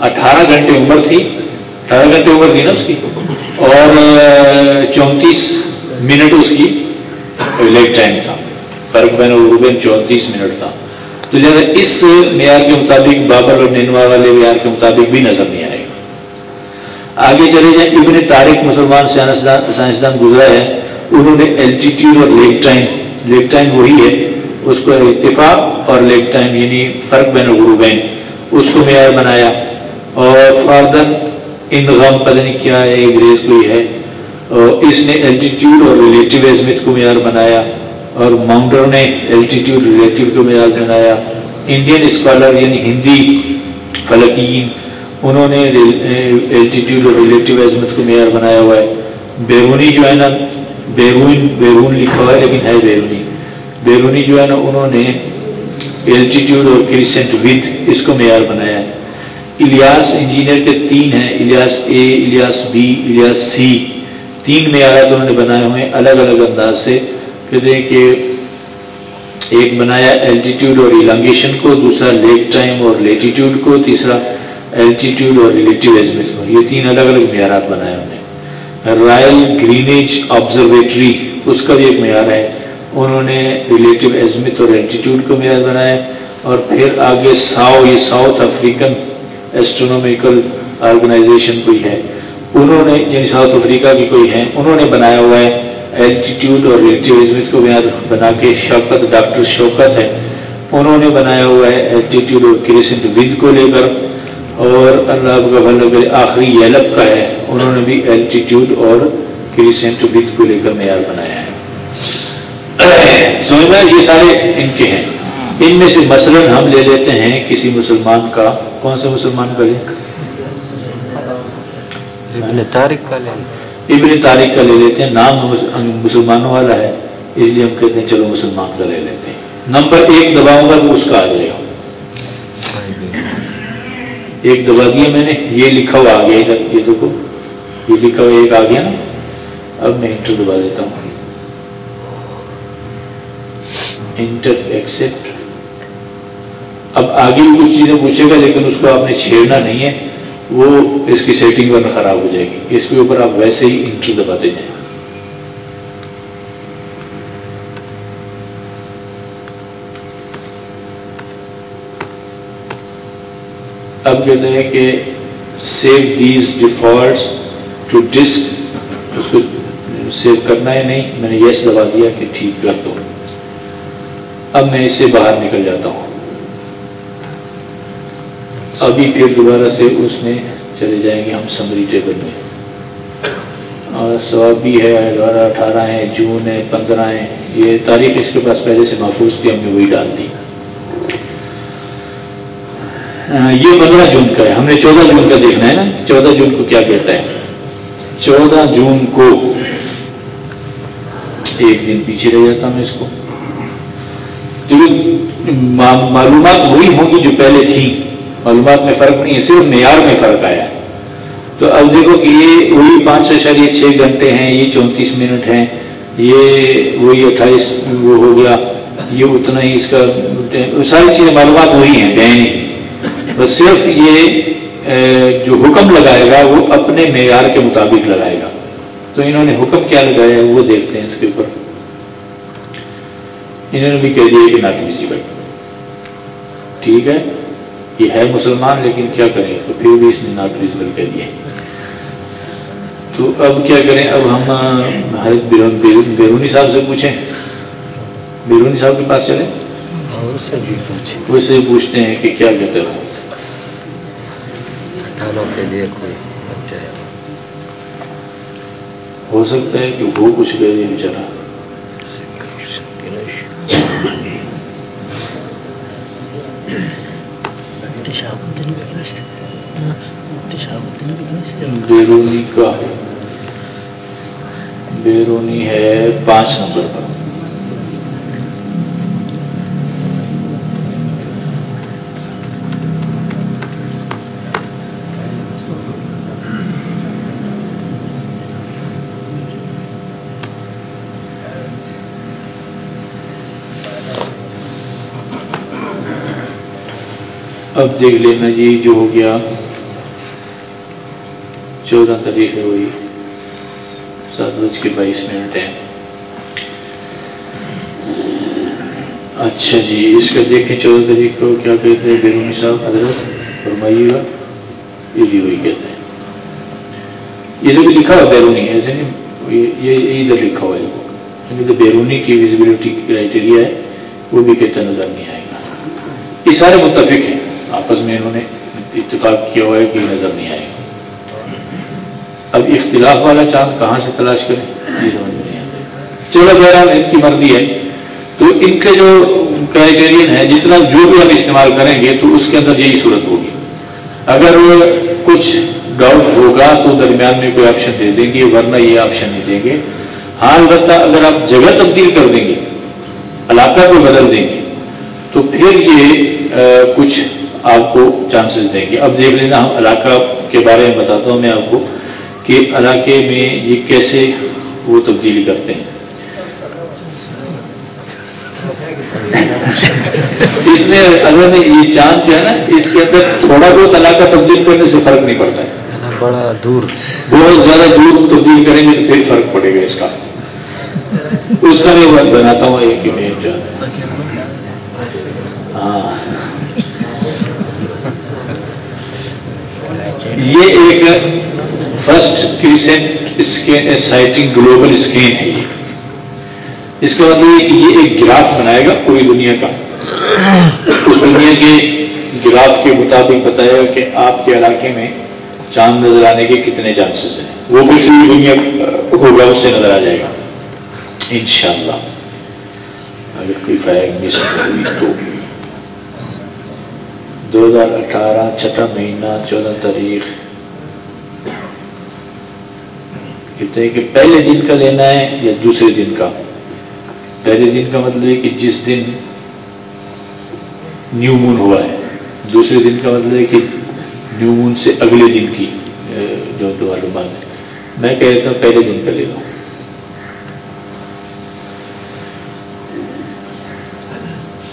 اٹھارہ گھنٹے عمر تھی، اٹھارہ گھنٹے عمر تھی نا اس کی، اور چونتیس منٹ اس کی لیٹ ٹائم تھا۔ فرق بین غروبین چونتیس منٹ تھا۔ تو جو اس معیار کے مطابق بابر اور نینوا والے معیار کے مطابق بھی نظر نہیں آئے گا۔ آگے چلے جائیں، ابن تاریخ مسلمان سائنسدان گزرا ہے، انہوں نے الٹیٹیوڈ اور لیک ٹائم لیک ٹائم وہی ہے، اس کو اتفاق اور لیک ٹائم یعنی فرق بین غروبین اس کو معیار بنایا۔ اور فاردن ان غم پتہ نہیں کیا ہے، انگریز کوئی ہے، اور اس نے الٹیٹیوڈ اور ریلیٹیو کو معیار بنایا۔ اور ماؤنٹر نے الٹیٹیوڈ ریلیٹیو کو معیار بنایا۔ انڈین اسکالر یعنی ہندی فلکین، انہوں نے الٹیٹیوڈ اور ریلیٹیو ایزمت کو معیار بنایا ہوا ہے۔ بیرونی جو ہے نا، بیرون بیرون لکھا ہوا ہے، لیکن ہے بیرونی۔ بیرونی جو ہے نا، انہوں نے الٹیٹیوڈ اور کریسنٹ ود اس کو معیار بنایا ہے۔ الیاس انجینئر کے تین ہیں، Ilyas A, Ilyas B, Ilyas C. تین معیارات انہوں نے بنائے ہوئے ہیں، الگ الگ انداز سے۔ کہتے ہیں کہ ایک بنایا الٹیٹیوڈ اور ایلانگیشن کو، دوسرا لیک ٹائم اور لیٹیٹیوڈ کو، تیسرا الٹیٹیوڈ اور ریلیٹیو ایزمس کو۔ یہ تین الگ الگ معیارات بنائے انہوں نے۔ رائل گرینیج آبزرویٹری اس کا بھی ایک معیار ہے۔ انہوں نے ریلیٹیو ایزمت اور الٹیٹیوڈ کو معیار بنایا۔ اور پھر آگے ساؤ، یہ ساؤتھ افریقن ایسٹرونومیکل آرگنائزیشن کوئی ہے۔ انہوں نے یعنی ساؤتھ افریقہ کی کوئی ہے، انہوں نے بنایا ہوا ہے ایلٹیٹیوڈ اور ریلیٹیوزم کو بنا کے شوکت، ڈاکٹر شوکت ہے۔ انہوں نے بنایا ہوا ہے ایلٹیٹیوڈ اور کریسنٹ ود کو لے کر۔ اور اللہ کا بھل آخری یلپ کا ہے۔ انہوں نے بھی ایلٹیٹیوڈ اور کریسنٹ ود کو لے کر معیار بنایا ہے۔ سمجھ میں یہ سارے ان کے ہیں۔ ان میں سے مثلا ہم لے لیتے ہیں کسی مسلمان کا۔ کون سے مسلمان کا لیں تاریخ کا لیں ابن تاریخ کا لے لیتے ہیں۔ نام مسلمانوں والا ہے، اس لیے ہم کہتے ہیں چلو مسلمان کا لے لیتے ہیں۔ نمبر ایک دباؤں گا تو اس کا آ جائے گا ایک دبا دیا میں نے، یہ لکھا ہوا آ گیا ادھر یہ دیکھو، یہ لکھا ہوا ایک آ گیا نا۔ اب میں انٹر دبا دیتا ہوں۔ انٹر ایکسپٹ اب آگے بھی کچھ چیزیں پوچھے گا، لیکن اس کو آپ نے چھیڑنا نہیں ہے۔ وہ اس کی سیٹنگ ورنہ خراب ہو جائے گی۔ اس کے اوپر آپ ویسے ہی انٹری دباتے جائیں۔ اب کہتے ہیں کہ save these defaults to disk اس کو سیو کرنا ہے نہیں، میں نے یس دبا دیا کہ ٹھیک کر دو۔ اب میں اسے باہر نکل جاتا ہوں۔ ابھی پھر دوبارہ سے اس میں چلے جائیں گے ہم سمری ٹیبل میں۔ اور سواب بھی ہے بارہ اٹھارہ ہے جون ہے پندرہ ہے یہ تاریخ اس کے پاس پہلے سے محفوظ تھی، ہم نے وہی ڈال دی۔ یہ پندرہ جون کا ہے۔ ہم نے چودہ جون کا دیکھنا ہے نا۔ چودہ جون کو کیا کہتا ہے چودہ جون کو ایک دن پیچھے رہ جاتا ہوں اس کو۔ معلومات وہی ہوں گی جو پہلے تھی معلومات میں فرق نہیں ہے، صرف معیار میں فرق آیا۔ تو اب دیکھو کہ یہ وہی پانچ سو شاید یہ چھ گھنٹے ہیں، یہ چونتیس منٹ ہیں، یہ وہی اٹھائیس وہ ہو گیا، یہ اتنا ہی اس کا ساری چیزیں معلومات وہی ہیں نہیں بس صرف یہ جو حکم لگائے گا، وہ اپنے معیار کے مطابق لگائے گا۔ تو انہوں نے حکم کیا لگایا، وہ دیکھتے ہیں اس کے اوپر۔ انہوں نے بھی کہہ دیا کہ ناٹ ویزیبل جی ٹھیک ہے؟ یہ ہے مسلمان لیکن کیا کریں؟ تو پھر بھی اس نے ناٹ ویزیبل کہہ دیا۔ تو اب کیا کریں؟ اب ہم بیرونی صاحب سے پوچھیں۔ بیرونی صاحب کے پاس چلیں۔ اس سے پوچھتے ہیں کہ کیا کہتے ہیں کے لیے کوئی ہو سکتا ہے کہ وہ کچھ دے دے بیرونی کا بیرونی ہے پانچ نمبر پر۔ اب دیکھ لینا جی جو ہو گیا۔ چودہ تاریخ ہے وہی، سات بج کے بائیس منٹ ہے اچھا جی اس کا دیکھیں چودہ تاریخ کو کیا کہتے ہیں بیرونی صاحب، حضرت، فرمائیے گا۔ یہ بھی وہی کہتے ہیں۔ یہ جو بھی لکھا ہوا بیرونی ہے یعنی ایسے نہیں یہ ادھر لکھا ہوا ہے۔ یعنی بیرونی کی ویزیبلٹی کی کرائٹیریا ہے، وہ بھی کہتا نظر نہیں آئے گا۔ یہ سارے متفق ہیں۔ آپس میں انہوں نے اتفاق کیا ہوا ہے کہ نظر نہیں آئے گا۔ اب اختلاف والا چاند کہاں سے تلاش کریں؟ یہ سمجھ میں نہیں آتا۔ چلو بہرحال ان کی مرضی ہے۔ تو ان کے جو کرائٹیرین ہے جتنا جو بھی ہم استعمال کریں گے، تو اس کے اندر یہی صورت ہوگی۔ اگر کچھ ڈاؤٹ ہوگا، تو درمیان میں کوئی آپشن دے دیں گے، ورنہ یہ آپشن نہیں دیں گے۔ ہاں البتہ اگر آپ جگہ تبدیل کر دیں گے، علاقہ کو بدل دیں گے، تو پھر یہ کچھ آپ کو چانسز دیں گے۔ اب دیکھ لینا، ہم علاقہ کے بارے میں بتاتا ہوں، میں آپ کو کہ علاقے میں یہ کیسے وہ تبدیلی کرتے ہیں؟ اس میں اگر یہ چاند جو ہے نا اس کے اندر تھوڑا بہت علاقہ تبدیل کرنے سے فرق نہیں پڑتا ہے۔ بڑا دور۔ بہت زیادہ دور تبدیل کریں گے تو پھر فرق پڑے گا اس کا۔ اس کا میں بناتا ہوں ایک ہاں۔ یہ ایک first crescent sighting global scan ہے یہ۔ اس کا مطلب یہ ایک گراف بنائے گا پوری دنیا کا۔ اس دنیا کے گراف کے مطابق بتائے گا کہ آپ کے علاقے میں چاند نظر آنے کے کتنے چانسز ہیں۔ وہ بھی پوری دنیا ہوگا، اس سے نظر آ جائے گا۔ انشاءاللہ۔ اگر کوئی فائر مس ہوئی تو دو ہزار اٹھارہ، چھٹا مہینہ، چودہ تاریخ۔ کہتے ہیں کہ پہلے دن کا لینا ہے یا دوسرے دن کا؟ پہلے دن کا مطلب ہے کہ جس دن نیو مون ہوا ہے، دوسرے دن کا مطلب ہے کہ نیو مون سے اگلے دن کی جو معلومات ہے میں کہتا ہوں پہلے دن کا لے لوں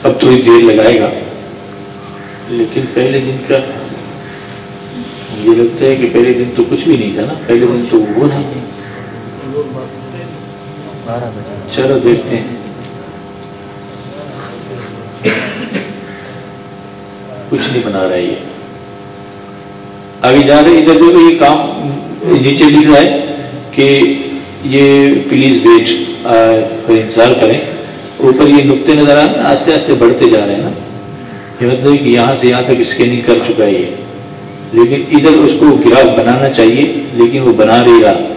اب تھوڑی دیر لگائے گا، لیکن پہلے دن کا، مجھے لگتا ہے کہ پہلے دن تو کچھ بھی نہیں تھا نا۔ پہلے دن تو وہ تھا۔ چلو دیکھتے ہیں۔ کچھ نہیں بنا رہا یہ۔ آگے جا رہے ادھر جو یہ کام نیچے لکھ رہا ہے کہ یہ پلیز ویٹ انتظار کریں۔ اوپر یہ نقطے نظر آ رہے آستے آستے بڑھتے جا رہے ہیں نا۔ یہ مطلب کہ یہاں سے یہاں تک اسکیننگ کر چکا ہے یہ۔ لیکن ادھر اس کو گراف بنانا چاہیے لیکن وہ بنا نہیں رہا۔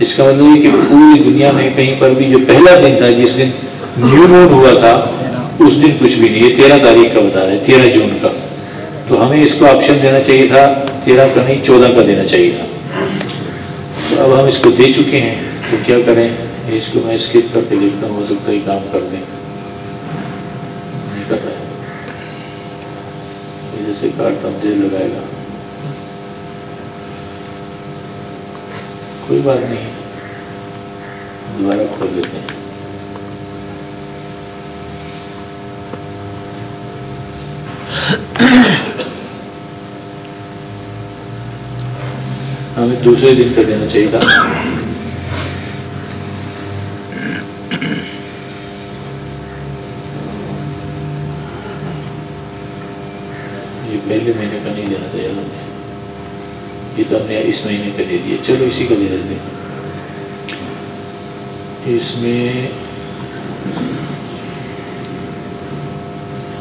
اس کا مطلب یہ کہ پوری دنیا میں کہیں پر بھی جو پہلا دن تھا، جس دن نیو مون ہوا تھا، اس دن کچھ بھی نہیں، یہ تیرہ تاریخ کا بتا رہے تیرہ جون کا۔ تو ہمیں اس کو آپشن دینا چاہیے تھا، تیرہ کا نہیں، چودہ کا دینا چاہیے تھا۔ تو اب ہم اس کو دے چکے ہیں، تو کیا کریں؟ اس کو میں اسکپ کر کے دیکھتا ہوں، ہو سکتا ہے کام کر دیں۔ نہیں کر رہا جیسے کارڈ دیر لگائے گا۔ کوئی بات نہیں۔ دوبارہ کھول دیتے ہیں۔ ہمیں دوسرے دن کا دینا چاہیے تھا۔ یہ پہلے مہینے کا نہیں دینا چاہیے ہمیں یہ تو ہم نے اس مہینے کا دے دیا۔ چلو اسی کا دے دیتے ہیں۔ اس میں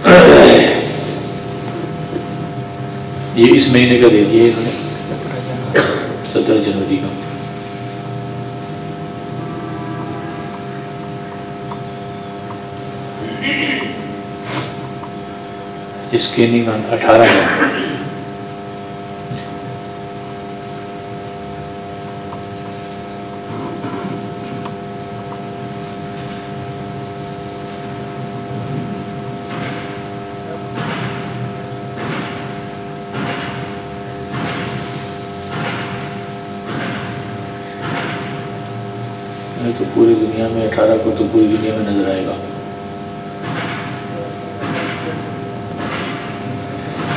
یہ اس مہینے کا دے دیا انہوں نے۔ سترہ جنوری کا۔ اسکیننگ اٹھارہ ہے تو پوری دنیا میں اٹھارہ کو تو پوری دنیا میں نظر آئے گا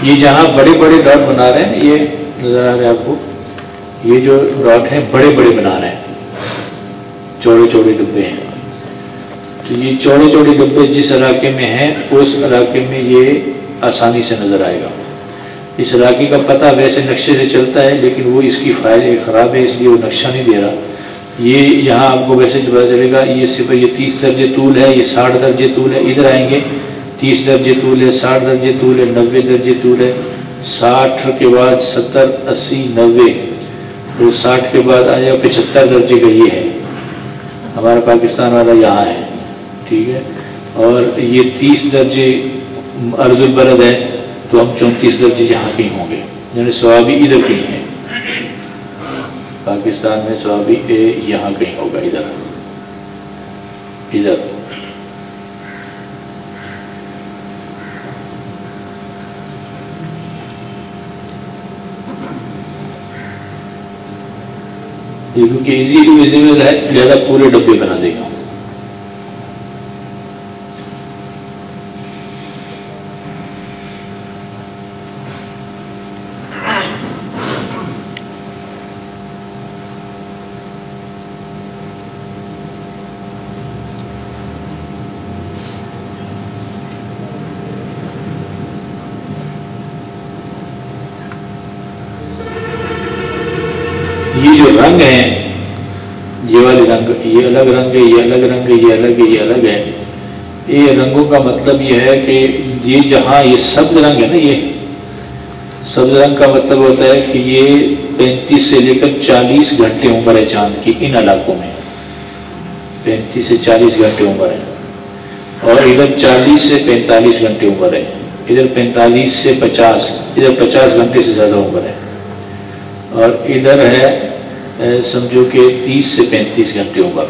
یہ جہاں بڑے بڑے ڈاٹ بنا رہے ہیں، یہ نظر آ رہے ہیں آپ کو، یہ جو ڈاٹ ہیں، بڑے بڑے بنا رہے ہیں۔ چوڑے چوڑے ڈبے ہیں۔ تو یہ چوڑے چوڑے ڈبے جس علاقے میں ہیں، اس علاقے میں یہ آسانی سے نظر آئے گا۔ اس علاقے کا پتہ ویسے نقشے سے چلتا ہے، لیکن وہ اس کی فائل خراب ہے، اس لیے وہ نقشہ نہیں دے رہا۔ یہ یہاں آپ کو ویسے پتا چلے گا، یہ صرف یہ تیس درجے طول ہے، یہ ساٹھ درجے طول ہے، ادھر آئیں گے۔ تیس درجے طول ہے، ساٹھ درجے طول ہے، نوے درجے طول ہے۔ ساٹھ کے بعد ستر، اسی، نوے۔ تو ساٹھ کے بعد آ جائے، پچہتر درجے کا یہ ہے۔ ہمارا پاکستان والا یہاں ہے، ٹھیک ہے۔ اور یہ تیس درجے ارض البرد ہے، تو ہم چونتیس درجے یہاں کہیں ہوں گے۔ یعنی سوابی ادھر کہیں ہیں۔ پاکستان میں سوابی یہاں کہیں ہوگا، ادھر۔ ادھر۔ کیونکہ ایزی ٹو ویزیبل ہے لہٰذا پورے ڈبے بنا دے گا یہ جو رنگ ہیں یہ والے رنگ یہ الگ رنگ ہے یہ الگ رنگ ہے یہ الگ ہے یہ الگ ہے یہ رنگوں کا مطلب یہ ہے کہ یہ جہاں یہ سبز رنگ ہے نا یہ سبز رنگ کا مطلب ہوتا ہے کہ یہ پینتیس سے لے کر چالیس گھنٹے عمر ہے چاند کی ان علاقوں میں پینتیس سے چالیس گھنٹے عمر ہے اور ادھر چالیس سے پینتالیس گھنٹے عمر ہے ادھر پینتالیس سے پچاس ادھر پچاس گھنٹے سے زیادہ عمر ہے اور ادھر ہے سمجھو کہ تیس سے پینتیس گھنٹے عمر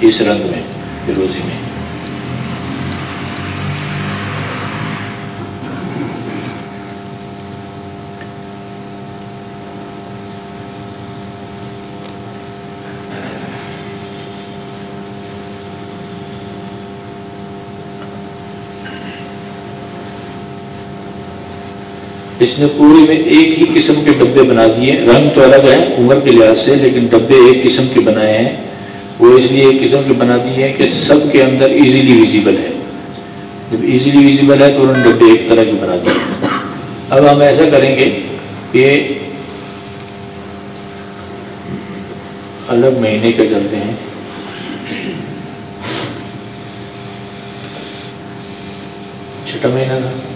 اس رنگ میں فیروزی میں۔ اس نے پورے میں ایک ہی قسم کے ڈبے بنا دیے رنگ تو الگ ہے عمر کے لحاظ سے، لیکن ڈبے ایک قسم کے بنائے ہیں۔ وہ اس لیے ایک قسم کے بنا دیے ہیں کہ سب کے اندر ایزیلی ویزیبل ہے۔ جب ایزیلی ویزیبل ہے تو انہوں نے ڈبے ایک طرح کے بنا دیے۔ اب ہم ایسا کریں گے کہ الگ مہینے کا چلتے ہیں۔ چھٹا مہینہ تھا۔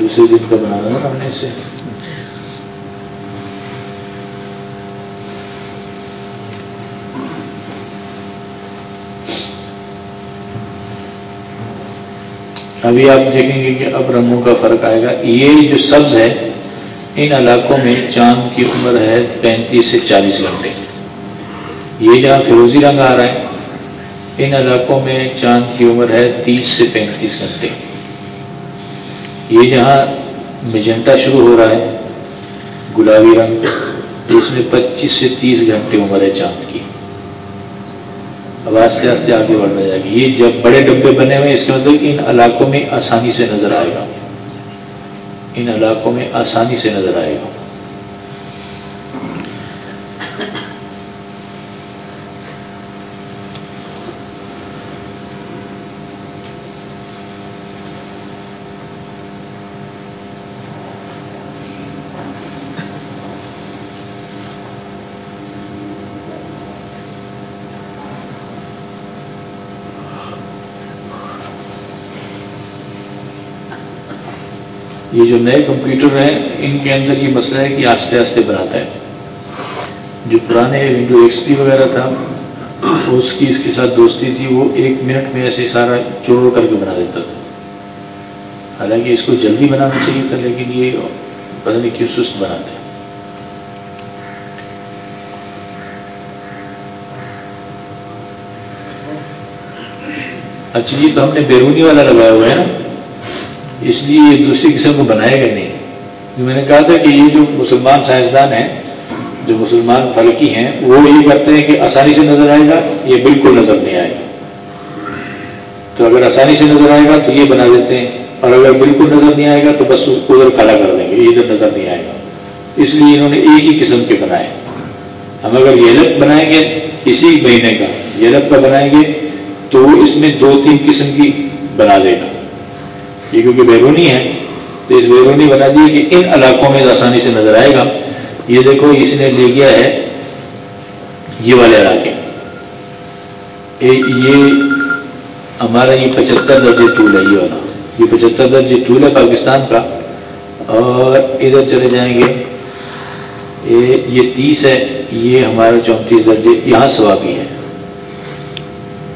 دوسرے دن کا بنانا نا ہم نے اسے۔ ابھی آپ دیکھیں گے کہ اب رنگوں کا فرق آئے گا۔ یہ جو سبز ہے، ان علاقوں میں چاند کی عمر ہے پینتیس سے چالیس گھنٹے۔ یہ جہاں فیروزی رنگ آ رہا ہے، ان علاقوں میں چاند کی عمر ہے تیس سے پینتیس گھنٹے۔ یہ جہاں میجنٹا شروع ہو رہا ہے، گلابی رنگ اس میں پچیس سے تیس گھنٹے عمر ہے چاند کی۔ اب آستے آستے آگے بڑھنا جائے گی یہ جب بڑے ڈبے بنے ہوئے اس کے مطلب ان علاقوں میں آسانی سے نظر آئے گا۔ ان علاقوں میں آسانی سے نظر آئے گا۔ یہ جو نئے کمپیوٹر ہیں، ان کے اندر یہ مسئلہ ہے کہ آستے آستے بناتا ہے۔ جو پرانے ونڈو ایکس پی وغیرہ تھا، اس کی، اس کے ساتھ دوستی تھی، وہ ایک منٹ میں ایسے سارا چوڑ کر کے بنا دیتا تھا۔ حالانکہ اس کو جلدی بنانا چاہیے تھا، لیکن یہ پتہ نہیں کیوں سست بناتے اچھا یہ تو ہم نے بیرونی والا لگایا ہوا ہے نا۔ اس لیے یہ دوسری قسم کو بنائے گا نہیں۔ میں نے کہا تھا کہ یہ جو مسلمان سائنسدان ہیں، جو مسلمان فلکی ہیں، وہ یہ کرتے ہیں کہ آسانی سے نظر آئے گا، یہ بالکل نظر نہیں آئے گا۔ تو اگر آسانی سے نظر آئے گا تو یہ بنا دیتے ہیں، اور اگر بالکل نظر نہیں آئے گا تو بس اس کو ادھر کھڑا کر دیں گے، یہ ادھر نظر نہیں آئے گا۔ اس لیے انہوں نے ایک ہی قسم کے بنائے۔ ہم اگر یلک بنائیں گے اسی مہینے کا یلک کا بنائیں گے تو اس میں دو تین قسم کی بنا دے گا۔ یہ کیونکہ بیرونی ہے، تو اس بیرونی بنا دیے کہ ان علاقوں میں آسانی سے نظر آئے گا۔ یہ دیکھو اس نے لے گیا ہے، یہ والے علاقے۔ یہ ہمارا یہ پچہتر درجے ٹول ہے، یہ والا۔ یہ پچہتر درجے ٹول ہے پاکستان کا۔ اور ادھر چلے جائیں گے۔ یہ تیس ہے، یہ ہمارا چونتیس درجے، یہاں سوابی ہے۔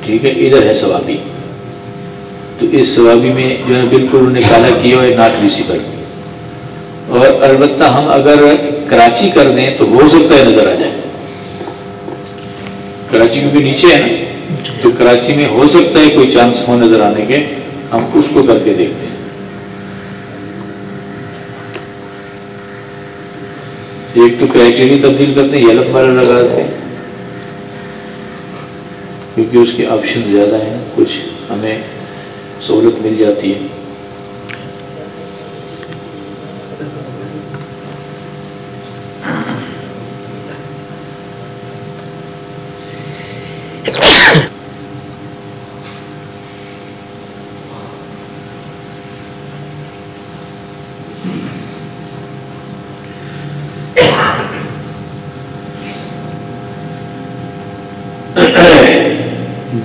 ٹھیک ہے، ادھر ہے سوابی تو اس سوابی میں جو ہے بالکل انہوں نے کالا کیا ہے ناٹ ویسیبل اور البتہ ہم اگر کراچی کر دیں تو ہو سکتا ہے نظر آ جائے۔ کراچی کیونکہ نیچے ہے نا تو کراچی میں ہو سکتا ہے کوئی چانس ہو نظر آنے کے، ہم اس کو کر کے دیکھتے ہیں۔ ایک تو کرائٹیری تبدیل کرتے ہیں یلپ والا لگا دیتے ہیں۔ کیونکہ اس کے آپشن زیادہ ہیں، کچھ ہمیں سہولت مل جاتی ہے۔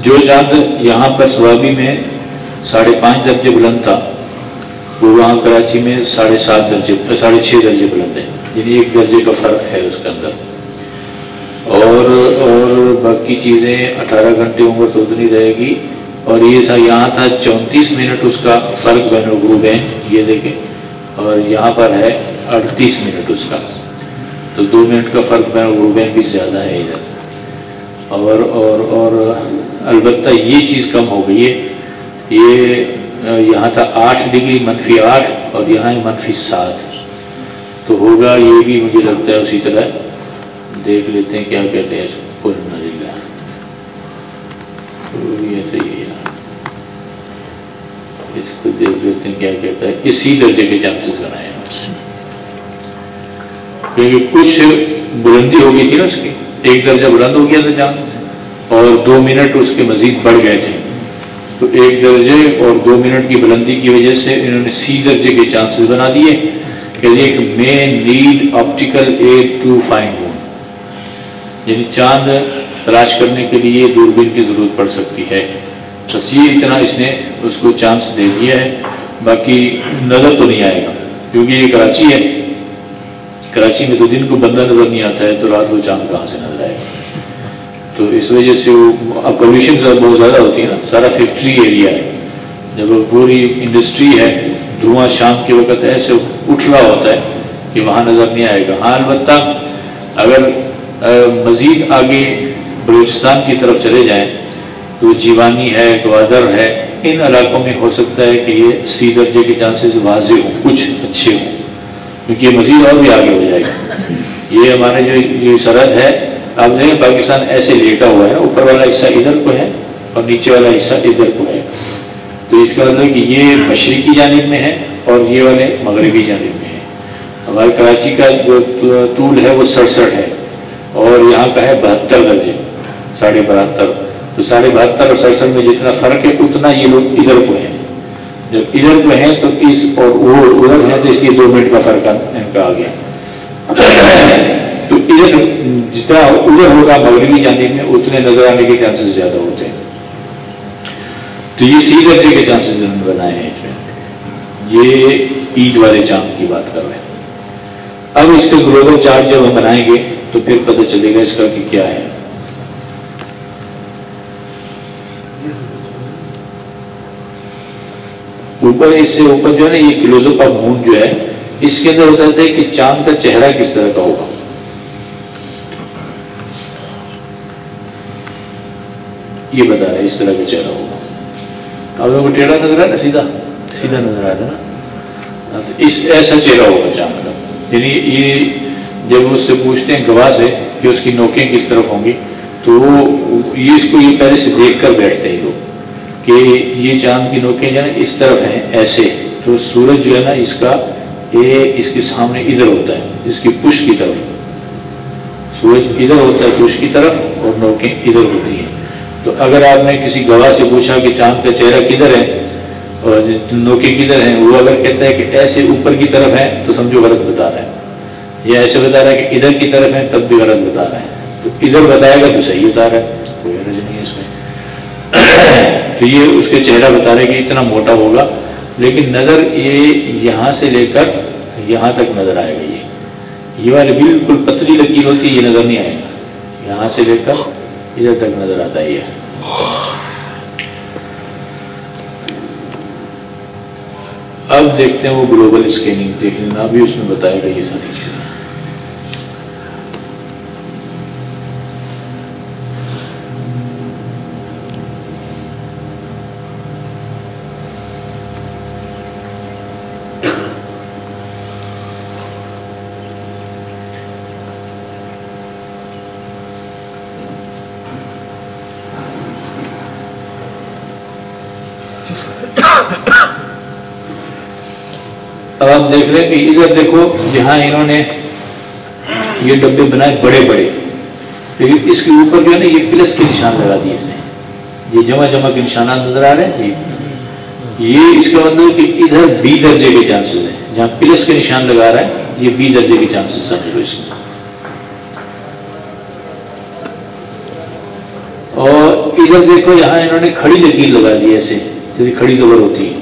جو چاند یہاں پر سوابی میں ساڑھے پانچ درجے بلند تھا۔ وہ وہاں کراچی میں ساڑھے سات درجے، ساڑھے چھ درجے بلند ہیں یعنی ایک درجے کا فرق ہے اس کے اندر۔ اور اور باقی چیزیں اٹھارہ گھنٹے عمر تو اتنی رہے گی۔ اور یہ تھا، یہاں تھا چونتیس منٹ اس کا فرق بین الگروب ہے یہ دیکھیں، اور یہاں پر ہے اڑتیس منٹ اس کا۔ تو دو منٹ کا فرق بین الگروبین بھی زیادہ ہے ادھر۔ اور اور اور البتہ یہ چیز کم ہو گئی ہے۔ یہ یہاں تھا آٹھ ڈگری، منفی آٹھ اور یہاں ہے منفی سات۔ تو ہوگا یہ بھی مجھے لگتا ہے اسی طرح۔ دیکھ لیتے ہیں کیا کہتے ہیں۔ پورن ضلع یہ صحیح ہے۔ اس کو دیکھ لیتے ہیں کیا کہتا ہے۔ اسی درجے کے چانسز بنائے کیونکہ کچھ بلندی ہو گئی تھی نا اس کی۔ ایک درجہ بلند ہو گیا تھا چاند اور دو منٹ اس کے مزید بڑھ گئے تھے۔ تو ایک درجے اور دو منٹ کی بلندی کی وجہ سے انہوں نے سی درجے کے چانسز بنا دیے کہ ایک man need optical aid to find ہوں یعنی چاند تلاش کرنے کے لیے دوربین کی ضرورت پڑ سکتی ہے۔ بس یہ اتنا اس نے اس کو چانس دے دیا ہے، باقی نظر تو نہیں آئے گا۔ کیونکہ یہ کراچی ہے۔ کراچی میں تو دن کو بندہ نظر نہیں آتا ہے، تو رات کو چاند کہاں سے نظر آئے گا؟ تو اس وجہ سے وہ اب پولوشن بہت زیادہ ہوتی ہے نا۔ سارا فیکٹری ایریا ہے۔ جب پوری انڈسٹری ہے، دھواں شام کے وقت ایسے اٹھ رہا ہوتا ہے کہ وہاں نظر نہیں آئے گا۔ ہاں البتہ اگر مزید آگے بلوچستان کی طرف چلے جائیں، تو جیوانی ہے، گوادر ہے، ان علاقوں میں ہو سکتا ہے کہ یہ سی درجے کے چانسز واضح ہوں، کچھ اچھے ہوں۔ کیونکہ یہ مزید اور بھی آگے ہو جائے گا۔ یہ ہمارے جو یہ سرحد ہے آپ دیکھیں پاکستان ایسے لیٹا ہوا ہے، اوپر والا حصہ ادھر کو ہے اور نیچے والا حصہ ادھر کو ہے۔ تو اس کا مطلب کہ یہ مشرقی جانب میں ہے اور یہ والے مغربی جانب میں ہے ہمارے کراچی کا جو طول ہے، وہ سڑسٹھ ہے اور یہاں کا ہے بہتر درجے، ساڑھے بہتر۔ تو ساڑھے بہتر اور سڑسٹھ میں جتنا فرق ہے، اتنا یہ لوگ ادھر کو ہیں۔ جب ادھر کو ہیں تو اس اور ادھر ہیں تو اس لیے دو منٹ کا فرق ان کا آ گیا۔ جتنا ادھر ہوگا مغربی جانے میں، اتنے نظر آنے کے چانسز زیادہ ہوتے ہیں۔ تو یہ سی درجے کے چانسز انہوں نے بنائے ہیں اس میں۔ یہ عید والے چاند کی بات کر رہے ہیں۔ اب اس کا گلوبل چارٹ جب ہم بنائیں گے تو پھر پتہ چلے گا اس کا کہ کیا ہے۔ اوپر اس سے اوپر جو ہے نا، یہ کلوز اپ آف مون جو ہے، اس کے اندر بتاتے ہیں کہ چاند کا چہرہ کس طرح کا ہوگا۔ یہ بتا رہے اس طرح کا چہرہ ہوگا۔ اب کو ٹیڑھا نظر آئے نا سیدھا سیدھا نظر آ رہا نا تو اس ایسا چہرہ ہوگا چاند کا یعنی یہ جب اس سے پوچھتے ہیں گواہ سے کہ اس کی نوکیں کس طرف ہوں گی، تو یہ اس کو یہ پہلے سے دیکھ کر بیٹھتے ہیں لوگ کہ یہ چاند کی نوکیں جو ہے اس طرف ہیں، ایسے تو سورج جو ہے نا، اس کا یہ اس کے سامنے ادھر ہوتا ہے، اس کی پش کی طرف۔ سورج ادھر ہوتا ہے پش کی طرف اور نوکیں ادھر ہوتی ہیں۔ تو اگر آپ نے کسی گواہ سے پوچھا کہ چاند کا چہرہ کدھر ہے اور نوکیں کدھر ہیں، وہ اگر کہتا ہے کہ ایسے اوپر کی طرف ہے تو سمجھو غلط بتا رہا ہے یا ایسے بتا رہا ہے کہ ادھر کی طرف ہے تب بھی غلط بتا رہا ہے تو ادھر بتائے گا تو صحیح بتا رہا ہے۔ کوئی غرض نہیں ہے اس میں۔ تو یہ اس کے چہرہ بتا رہے کہ اتنا موٹا ہوگا۔ لیکن نظر یہ یہاں سے لے کر یہاں تک نظر آئے گا یہ۔ یہ والے بالکل پتلی لکیر ہوتی ہے، یہ نظر نہیں آئے گا۔ یہاں سے لے کر ادھر تک نظر آتا ہے یہ۔ اب دیکھتے ہیں وہ گلوبل اسکیننگ دیکھنے، نہ بھی اس میں بتائی گئی یہ ساری چیزیں۔ اب آپ دیکھ رہے ہیں کہ ادھر دیکھو جہاں انہوں نے یہ ڈبے بنائے بڑے بڑے۔ لیکن اس کے اوپر جو ہے نا، یہ پلس کے نشان لگا دیے اس نے۔ یہ جمع جمع کے نشانات نظر آ رہے ہیں؟ جی۔ یہ اس کا مطلب کہ ادھر بی درجے کے چانسز ہیں۔ جہاں پلس کے نشان لگا رہا ہے، یہ بی درجے کے چانسز سمجھ لو اس میں اور ادھر دیکھو، یہاں انہوں نے کھڑی لکیر لگا دی ایسے، جیسے کھڑی زبر ہوتی ہے۔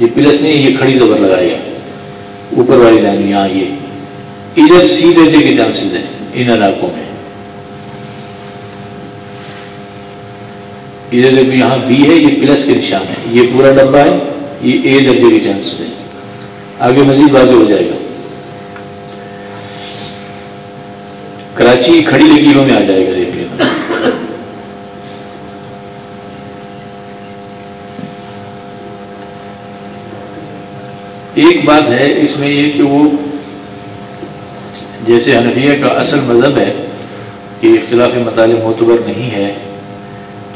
یہ پلس نہیں، یہ کھڑی زبر لگائی اوپر والی لائن یہاں، یہ۔ ادھر سی درجے کے چانسز ہیں ان علاقوں میں۔ ادھر دیکھو، یہاں بی ہے، یہ پلس کے نشان ہے۔ یہ پورا ڈبا ہے، یہ اے درجے کے چانسز ہیں آگے مزید واضح ہو جائے گا۔ کراچی کھڑی لکیروں میں آ جائے گا دیکھ لینا ایک بات ہے اس میں یہ کہ وہ جیسے حنفیہ کا اصل مذہب ہے کہ اختلاف مطالعہ معتبر نہیں ہے،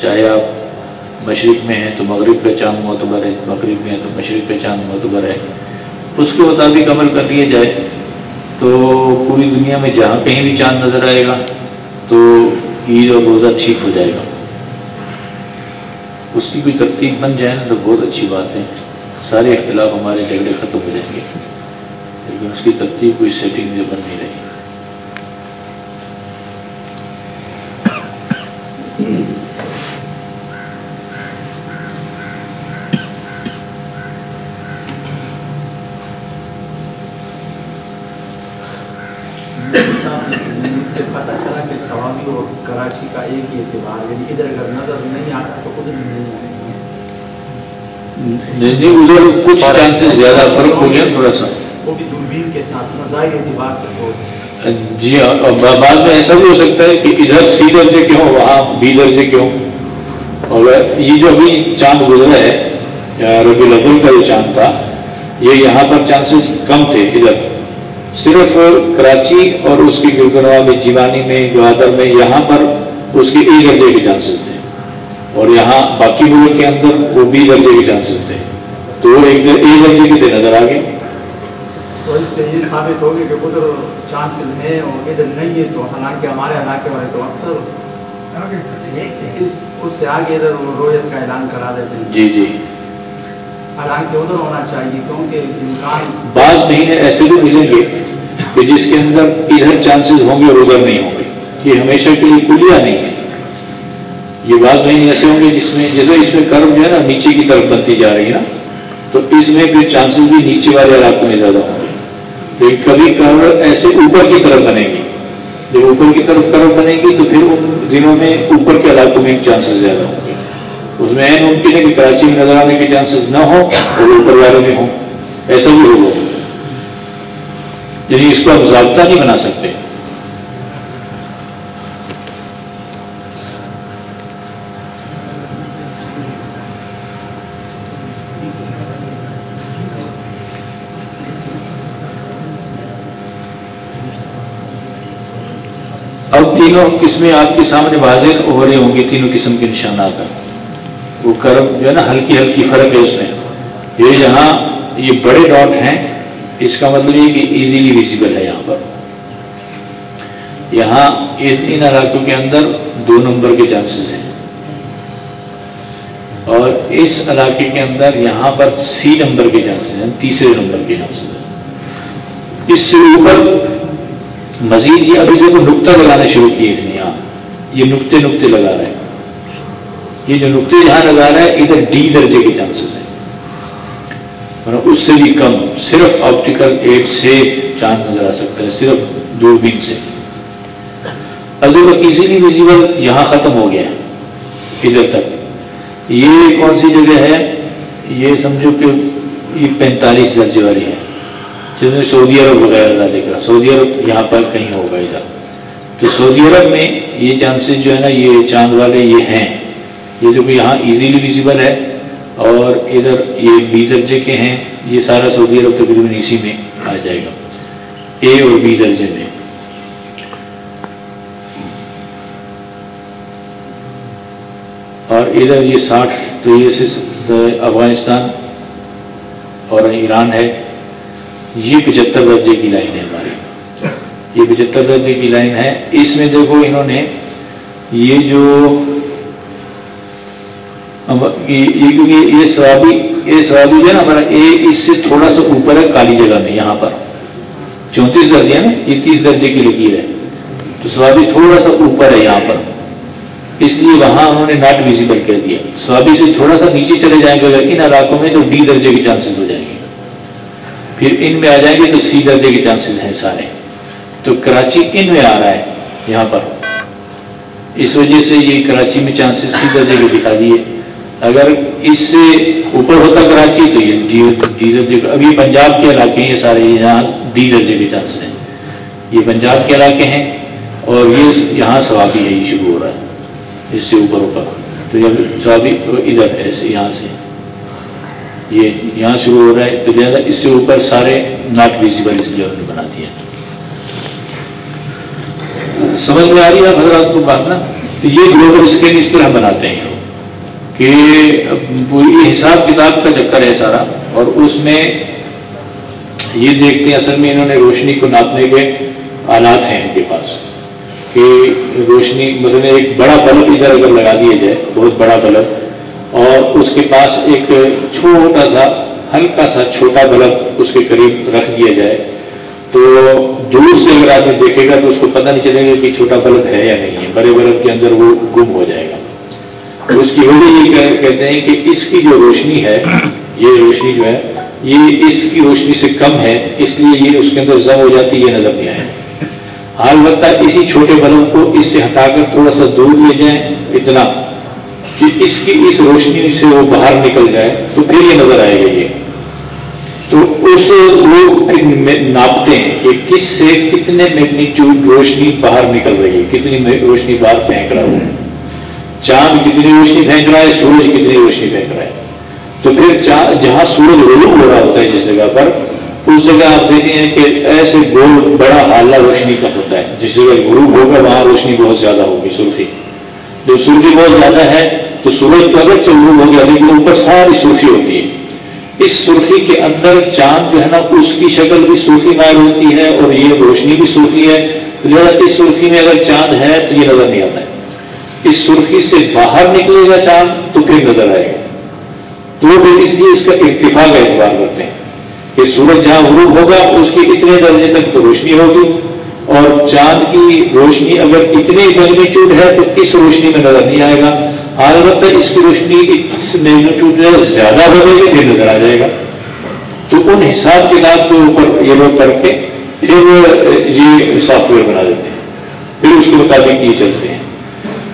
چاہے آپ مشرق میں ہیں تو مغرب کا چاند معتبر ہے، مغرب میں ہے تو مشرق کا چاند معتبر ہے۔ اس کے مطابق عمل کر لیا جائے تو پوری دنیا میں جہاں کہیں بھی چاند نظر آئے گا تو عید اور روزہ ٹھیک ہو جائے گا۔ اس کی کوئی ترتیب بن جائے نا تو بہت اچھی بات ہے۔ سارے اختلاف ہمارے جھگڑے ختم ہو جائیں گے، لیکن اس کی ترتیب کوئی سیٹنگ جو بن نہیں رہی۔ سے پتہ چلا کہ سوامی اور کراچی کا ایک ہی اعتبار یعنی ادھر اگر نظر نہیں آتا تو ادھر نہیں آئے۔ گے ادھر کچھ چانسز زیادہ فرق ہو گیا تھوڑا سا۔ وہ بھی دوربین کے ساتھ نظائر اعتبار سے ہو جی ہاں بعد میں ایسا بھی ہو سکتا ہے کہ ادھر سی درجے کیوں وہاں بی درجے کیوں اور یہ جو ابھی چاند گزرا ہے ربی الاول کا جو چاند تھا یہ یہاں پر چانسز کم تھے ادھر۔ صرف کراچی اور اس کی گرگنوا میں جیوانی میں گوادر میں یہاں پر اس کے اے درجے کے چانسز تھے۔ اور یہاں باقی ملک کے اندر وہ بی درجے کے چانسز تھے تو وہ ایک درجے کے تھے نظر آ گئے تو اس سے یہ ثابت ہو گیا کہ ادھر چانسز ہیں اور ادھر نہیں ہے تو حالانکہ ہمارے علاقے والے تو اکثر اس سے آگے ادھر رویت کا اعلان کرا دیتے ہیں۔ جی جی۔ حالانکہ ادھر ہونا چاہیے کیونکہ امکان بعض مہینے ایسے بھی ملیں گے کہ جس کے اندر ادھر چانسز ہوں گے اور ادھر نہیں ہوں گے۔ یہ ہمیشہ کے لیے کلیا نہیں ہے۔ یہ بعض مہینے ایسے ہوں گے جس میں جیسے اس میں کرم جو ہے نا نیچے کی طرف بنتی جا رہی ہے نا، تو اس میں پھر چانسز بھی نیچے والے علاقوں میں زیادہ ہوں گے۔ لیکن کبھی کرو ایسے اوپر کی طرف بنے گی۔ جب اوپر کی طرف کرو بنے گی تو پھر ان دنوں میں اوپر کے علاقوں میں چانسز زیادہ ہوں گے۔ اس میں این ممکن ہے کہ کراچی میں نظر آنے کے چانسز نہ ہوں اور اوپر والے میں ہوں۔ ایسا بھی ہوگا یعنی اس کو ہم ضابطہ نہیں بنا سکتے۔ اب تینوں قسمیں آپ کے سامنے واضح ہو رہی ہوں گی، تینوں قسم کے نشانات وہ کرم جو ہے نا، ہلکی ہلکی فرق ہے اس میں۔ یہ جہاں یہ بڑے ڈاٹ ہیں، اس کا مطلب یہ کہ ایزیلی ویزیبل ہے یہاں پر۔ یہاں ان علاقوں کے اندر دو نمبر کے چانسز ہیں۔ اور اس علاقے کے اندر یہاں پر سی نمبر کے چانسز ہیں، تیسرے نمبر کے چانسز ہیں۔ اس سے اوپر مزید یہ ابھی دیکھو نقطہ لگانا شروع کیے تھے یہاں۔ یہ نقطے نقطے لگا رہے ہیں۔ یہ جو نقطے یہاں لگا رہا ہے ادھر ڈی درجے کے چانسز ہیں۔ اس سے بھی کم صرف آپٹیکل ایڈ سے چاند نظر آ سکتا ہے، صرف دوربین سے۔ اگر ایزیلی ویزیبل یہاں ختم ہو گیا ادھر تک۔ یہ کون سی جگہ ہے؟ یہ سمجھو کہ یہ پینتالیس درجے والی ہے۔ جس میں سعودی عرب وغیرہ دیکھ رہا سعودی عرب یہاں پر کہیں ہوگا ادھر تو سعودی عرب میں یہ چانسز جو ہے نا، یہ چاند والے یہ ہیں۔ یہ جو یہاں ایزیلی ویزیبل ہے۔ اور ادھر یہ بی درجے کے ہیں۔ یہ سارا سعودی عرب تقریباً اسی میں آ جائے گا۔ اے اور بی درجے میں۔ اور ادھر یہ ساٹھ، تو یہ افغانستان اور ایران ہے۔ یہ پچہتر درجے کی لائن ہے ہماری۔ یہ پچہتر درجے کی لائن ہے۔ اس میں دیکھو انہوں نے یہ جو کیونکہ یہ سوابی یہ سوابی جو ہے نا ہمارا اے اس سے تھوڑا سا اوپر ہے کالی جگہ میں، یہاں پر۔ چونتیس درجے نا یہ تیس درجے کی لکیر ہے۔ تو سوابی تھوڑا سا اوپر ہے یہاں پر۔ اس لیے وہاں انہوں نے ناٹ ویزیبل کر دیا۔ سوابی سے تھوڑا سا نیچے چلے جائیں گے، اگر ان علاقوں میں تو ڈی درجے کے چانسز ہو جائیں گے۔ پھر ان میں آ جائیں گے تو سی درجے کے چانسز ہیں سارے۔ تو کراچی ان میں آ رہا ہے، یہاں پر۔ اس وجہ سے یہ کراچی میں چانسز سی درجے کے دکھا دیے۔ اگر اس سے اوپر ہوتا کراچی تو یہ ڈی درجے ابھی پنجاب کے علاقے ہیں یہ سارے، یہاں ڈی درجے کے چانس ہیں۔ یہ پنجاب کے علاقے ہیں اور یہ یہاں سوابی ہے یہ شروع ہو رہا ہے، اس سے اوپر اوپر تو یہ سوابی ادھر ہے ایسے یہاں سے۔ یہ یہاں شروع ہو رہا ہے، تو لہٰذا اس سے اوپر سارے ناٹ ویزیبل اس لیے بنا دیا سمجھ میں آ رہی ہے حضرات کو بات نا؟ تو یہ گلوبل اسکین اس طرح بناتے ہیں کہ یہ حساب کتاب کا چکر ہے سارا اور اس میں یہ دیکھتے ہیں، اصل میں انہوں نے روشنی کو ناپنے کے آلات ہیں ان کے پاس کہ روشنی، مثلا ایک بڑا بلب ادھر اگر لگا دیا جائے، بہت بڑا بلب، اور اس کے پاس ایک چھوٹا سا ہلکا سا، چھوٹا بلب اس کے قریب رکھ دیا جائے، تو دور سے اگر آدمی دیکھے گا تو اس کو پتہ نہیں چلے گا کہ چھوٹا بلب ہے یا نہیں ہے، بڑے بلب کے اندر وہ گم ہو جائے گا۔ اس کی وجہ یہ کہتے ہیں کہ اس کی جو روشنی ہے، یہ روشنی جو ہے، یہ اس کی روشنی سے کم ہے، اس لیے یہ اس کے اندر زم ہو جاتی، یہ نظر نہیں آئے۔ حال بتا اسی چھوٹے بلب کو اس سے ہٹا کر تھوڑا سا دور لے جائیں، اتنا۔ کہ اس کی اس روشنی سے وہ باہر نکل جائے، تو پھر یہ نظر آئے گا یہ۔ تو اس وہ ناپتے ہیں کہ کس سے کتنے میگنیچیوڈ روشنی باہر نکل رہی ہے، کتنی روشنی باہر پھینک رہا ہے چاند کتنی روشنی پھینک رہا ہے، سورج کتنی روشنی پھینک رہا ہے۔ تو پھر جہاں سورج غروب ہو رہا ہوتا ہے جس جگہ پر، اس جگہ آپ دیکھتے ہیں کہ ایسے گول بڑا حالہ روشنی کا ہوتا ہے۔ جس جگہ غروب ہوگا، وہاں روشنی بہت زیادہ ہوگی، سرخی۔ جب سرخی بہت زیادہ ہے تو سورج تو اگر غروب ہو گیا یعنی لیکن اوپر ساری سرخی ہوتی ہے۔ اس سرخی کے اندر چاند جو ہے نا، اس کی شکل بھی سرخی مائل ہوتی ہے اور یہ روشنی بھی سرخی ہے۔ تو اس سرخی میں اگر چاند ہے تو یہ نظر نہیں آتا ہے۔ اس سرخی سے باہر نکلے گا چاند تو پھر نظر آئے گا۔ تو وہ اس لیے اس کا اتفاق اعتبار کرتے ہیں۔ کہ سورج جہاں غروب ہوگا، اس کی اتنے درجے تک تو روشنی ہوگی۔ اور چاند کی روشنی اگر اتنی میگنیچیوڈ ہے تو اس روشنی میں نظر نہیں آئے گا۔ البتہ اس کی روشنی میگنیچیوڈ زیادہ ہو گی پھر نظر آ جائے گا۔ تو ان حساب کتاب کے اوپر یہ لوگ کر کے پھر یہ سافٹ ویئر بنا دیتے ہیں۔ پھر اس کے مطابق یہ چلتے ہیں۔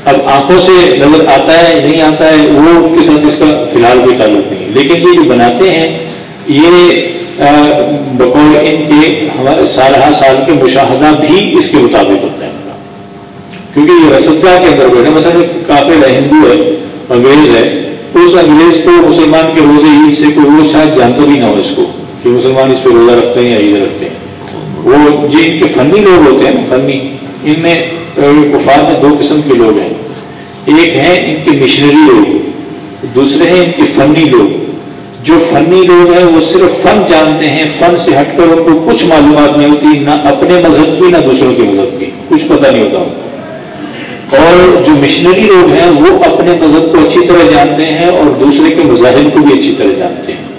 اب آنکھوں سے نظر آتا ہے، نہیں آتا ہے، وہ کے ساتھ اس کا فی الحال کوئی تعلق نہیں لیکن یہ جو بناتے ہیں، یہ بقول ان کے ہمارے سالہ سال کے مشاہدہ بھی اس کے مطابق ہوتا ہے۔ کیونکہ یہ رسدگاہ کے اندر بیٹھے مثلا کافی ہندو ہے، انگریز ہے اس انگریز کو، مسلمان کے روزے عید سے کوئی وہ شاید جانتا بھی نہ ہو اس کو کہ مسلمان اس پہ روزہ رکھتے ہیں یا عید رکھتے ہیں۔ وہ جی ان کے فنی لوگ ہوتے ہیں نا فنی، ان میں کفار میں دو قسم کے لوگ ہیں۔ ایک ہیں ان کے مشنری لوگ، دوسرے ہیں ان کے فنی لوگ۔ جو فنی لوگ ہیں، وہ صرف فن جانتے ہیں، فن سے ہٹ کر ان کو کچھ معلومات نہیں ہوتی، نہ اپنے مذہب کی، نہ دوسروں کے مذہب کی۔ کچھ پتہ نہیں ہوتا ان کو۔ اور جو مشنری لوگ ہیں، وہ اپنے مذہب کو اچھی طرح جانتے ہیں اور دوسرے کے مذاہب کو بھی اچھی طرح جانتے ہیں۔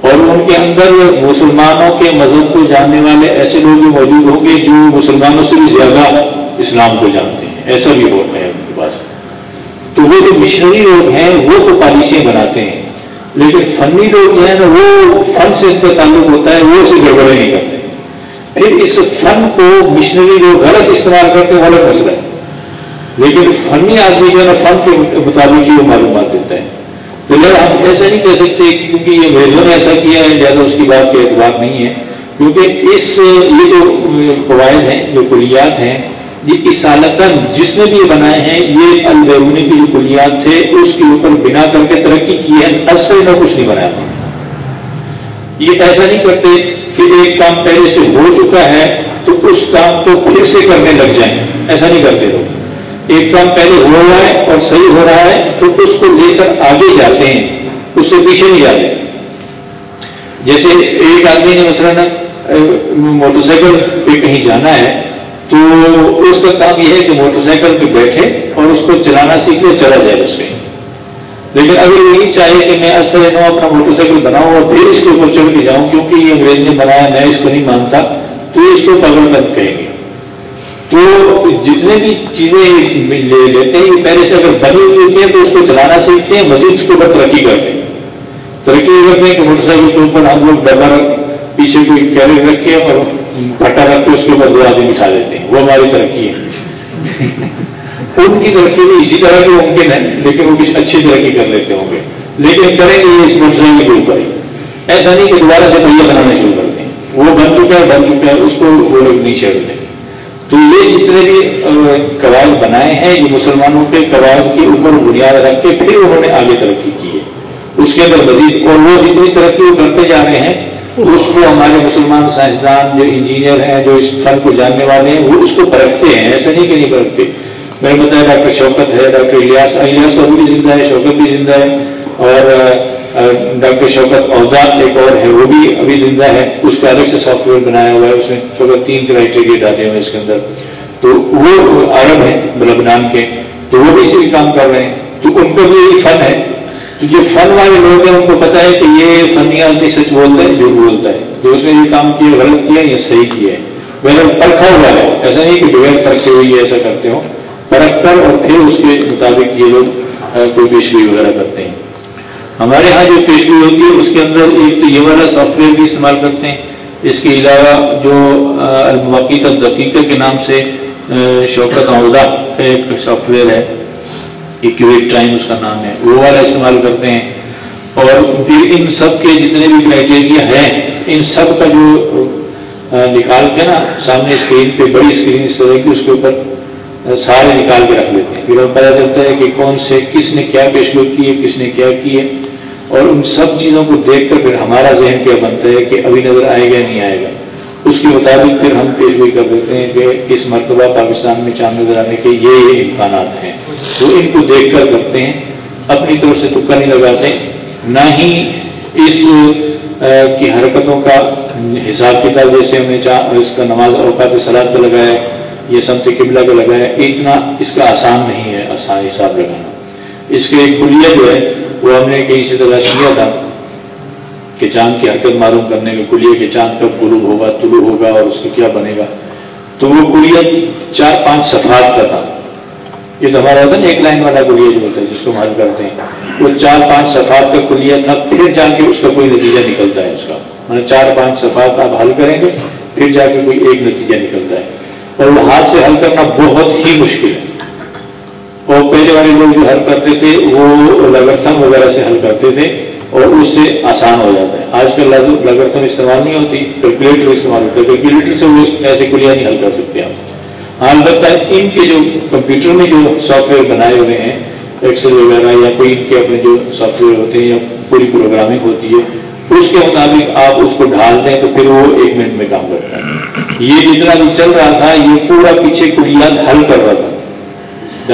اور ان کے اندر مسلمانوں کے مذہب کو جاننے والے ایسے لوگ بھی موجود ہوں گے جو مسلمانوں سے بھی زیادہ اسلام کو جانتے ہیں۔ ایسا بھی ہوتا ہے ان کے پاس۔ تو وہ جو مشنری لوگ ہیں، وہ تو پالیسیاں بناتے ہیں۔ لیکن فنی لوگ جو ہیں نا، وہ فن سے ان کا تعلق ہوتا ہے، وہ اسے گڑبڑے نہیں کرتے۔ پھر اس فن کو مشنری لوگ غلط استعمال کرتے ہیں، غلط مسئلہ ہے۔ لیکن فنی آدمی جو ہے نا فن کے مطابق ہی وہ معلومات دیتا ہے تو لہٰذا ہم ایسا نہیں کہہ سکتے کیونکہ یہ انگریزوں نے ایسا کیا ہے، زیادہ اس کی بات کے اعتبار نہیں ہے۔ کیونکہ اس، یہ جو قواعد ہیں، جو کلیات ہیں، یہ اس جس نے بھی یہ بنائے ہیں، یہ البیرونی کی جو کلیات تھے، اس کے اوپر بنا کر کے ترقی کی ہے، اصل میں کچھ نہیں بنایا۔ یہ ایسا نہیں کرتے کہ ایک کام پہلے سے ہو چکا ہے تو اس کام کو پھر سے کرنے لگ جائیں۔ ایسا نہیں کرتے لوگ۔ ایک کام پہلے ہو رہا ہے اور صحیح ہو رہا ہے، تو اس کو لے کر آگے جاتے ہیں، اس سے پیچھے نہیں جاتے۔ جیسے ایک آدمی نے مثلاً موٹر سائیکل پہ کہیں جانا ہے، تو اس کا کام یہ ہے کہ موٹر سائیکل پہ بیٹھے اور اس کو چلانا سیکھ لے، چلا جائے اس پہ۔ لیکن اگر یہی چاہیے کہ میں اصل اپنا موٹر سائیکل بناؤں اور پھر اس کے اوپر چڑھ کے جاؤں، کیونکہ یہ انگریز نے بنایا، میں اس کو نہیں مانتا، تو اس کو پگڑ کر کہیں گے۔ تو جتنے بھی چیزیں لے لیتے ہیں، پہلے سے اگر بنی ہوئی ہوتی ہیں تو اس کو چلانا سیکھتے ہیں، مزید اس کے اوپر ترقی کرتے ہیں۔ ترقی کرتے ہیں کہ موٹر سائیکل کے اوپر ہم لوگ ڈبا پیچھے کوئی کیریئر رکھے اور پھٹا رکھ کے اس کے اوپر دو آدمی بٹھا دیتے ہیں۔ وہ ہماری ترقی ہے۔ ان کی ترقی بھی اسی طرح کی ممکن ہے لیکن وہ کچھ اچھی ترقی کر لیتے ہوں گے۔ لیکن کریں گے اس موٹر سائیکل کے اوپر ایسا نہیں کہ دوبارہ سے پہلے بنانا شروع کرتے ہیں وہ بن چکا ہے، بن چکا ہے، اس کو وہ لوگ نہیں چھیڑتے تو یہ جتنے بھی قواعد بنائے ہیں، یہ مسلمانوں کے قواعد کے اوپر بنیاد رکھ کے پھر انہوں نے آگے ترقی کی ہے۔ اس کے اندر مزید، اور وہ جتنی ترقی وہ کرتے جا رہے ہیں، اس کو ہمارے مسلمان سائنسدان جو انجینئر ہیں، جو اس فن کو جاننے والے ہیں، وہ اس کو پرکھتے ہیں، ایسا نہیں کہ نہیں پرکھتے۔ میں نے بتایا مطلب ڈاکٹر شوکت ہے، ڈاکٹر الیاس الیاس ابھی بھی زندہ ہے، شوکت بھی زندہ ہے، اور ڈاکٹر شوکت عہدہ ایک اور ہے وہ بھی ابھی زندہ ہے اس کا الگ سے سافٹ ویئر بنایا ہوا ہے، اس میں شوکت تین کرائٹیریا ڈالے ہوئے اس کے اندر۔ تو وہ عرب ہیں بلبنان کے، تو وہ بھی اسی کام کر رہے ہیں۔ تو ان کا بھی یہی فن ہے۔ تو جو فن والے لوگ ہیں، ان کو پتا ہے کہ یہ فنی آدمی سچ بولتا ہے جو بولتا ہے۔ جو اس نے یہ کام کیا، غلط کیا یا صحیح کیا ہے۔ بغیر پرکھا ہوا ہے۔ ایسا نہیں کہ بغیر پرکھے ہوئی ایسا کرتے ہو پرکھ کر اور پھر اس کے مطابق یہ لوگ کوئی پیشگوئی وغیرہ کرتے ہیں۔ ہمارے ہاں جو پیشگوئی ہوتی ہے، اس کے اندر ایک تو یہ والا سافٹ ویئر بھی استعمال کرتے ہیں۔ اس کے علاوہ جو المواقع دقیقہ کے نام سے شوکت عہدہ کا ایک سافٹ ویئر ہے۔ ایکویٹ ٹائم اس کا نام ہے۔ وہ والا استعمال کرتے ہیں۔ اور پھر ان سب کے جتنے بھی کرائٹیریا ہیں، ان سب کا جو نکال کے نا، سامنے اسکرین پہ، بڑی اسکرین اس طرح کی، اس کے اوپر سارے نکال کے رکھ لیتے ہیں۔ پھر ہم پتا چلتا ہے کہ کون سے، کس نے کیا پیشگو کی ہے، کس نے کیا کی ہے۔ اور ان سب چیزوں کو دیکھ کر پھر ہمارا ذہن کیا بنتا ہے کہ ابھی نظر آئے گا نہیں آئے گا؟ اس کے مطابق پھر ہم پیشگوئی کر دیتے ہیں کہ اس مرتبہ پاکستان میں چاند نظر آنے کے یہ یہ امکانات ہیں۔ وہ ان کو دیکھ کر کرتے ہیں۔ اپنی طور سے تکا نہیں لگاتے۔ نہ ہی اس کی حرکتوں کا حساب کتاب جیسے ہم نے اس کا نماز اوقات سلاد پہ لگایا یہ سمت قبلہ پہ لگایا، اتنا اس کا آسان نہیں ہے، آسان حساب لگانا۔ اس کے ایک کلیہ جو ہے، وہ ہم نے کہیں سے تلاش کیا تھا کہ چاند کی حرکت معلوم کرنے کے کلیے کہ چاند کب غروب ہوگا، طلوع ہوگا اور اس کا کیا بنے گا۔ تو وہ کلیہ چار پانچ صفحات کا تھا۔ یہ تو ہمارا ہوتا نا، ایک لائن والا کلیہ جو ہوتا ہے، جس کو ہم حل کرتے ہیں۔ وہ چار پانچ صفحات کا کلیہ تھا، پھر جا کے اس کا کوئی نتیجہ نکلتا ہے اس کا۔ مطلب چار پانچ صفحات آپ حل کریں گے، پھر جا کے کوئی ایک نتیجہ نکلتا ہے۔ اور وہ ہاتھ سے حل کرنا بہت ہی مشکل ہے۔ اور پہلے والے لوگ جو حل کرتے تھے، وہ لگرتھن وغیرہ سے حل کرتے تھے اور اس سے آسان ہو جاتا ہے۔ آج کل لگرتھن استعمال نہیں ہوتی کیلکولیٹر استعمال ہوتا ہے۔ کیلکولیٹر سے وہ ایسے کلیاں نہیں حل کر سکتے آپ۔ ہاں البتہ ان کے جو کمپیوٹر میں جو سافٹ ویئر بنائے ہوئے ہیں ایکسل وغیرہ یا کوئی ان کے اپنے جو سافٹ ویئر ہوتے ہیں یا پوری پروگرامنگ ہوتی ہے، اس کے مطابق آپ اس کو ڈال دیں تو پھر وہ ایک منٹ میں کام کرتا ہے یہ جتنا بھی چل رہا تھا، یہ پورا پیچھے کلیات حل کر رہا تھا۔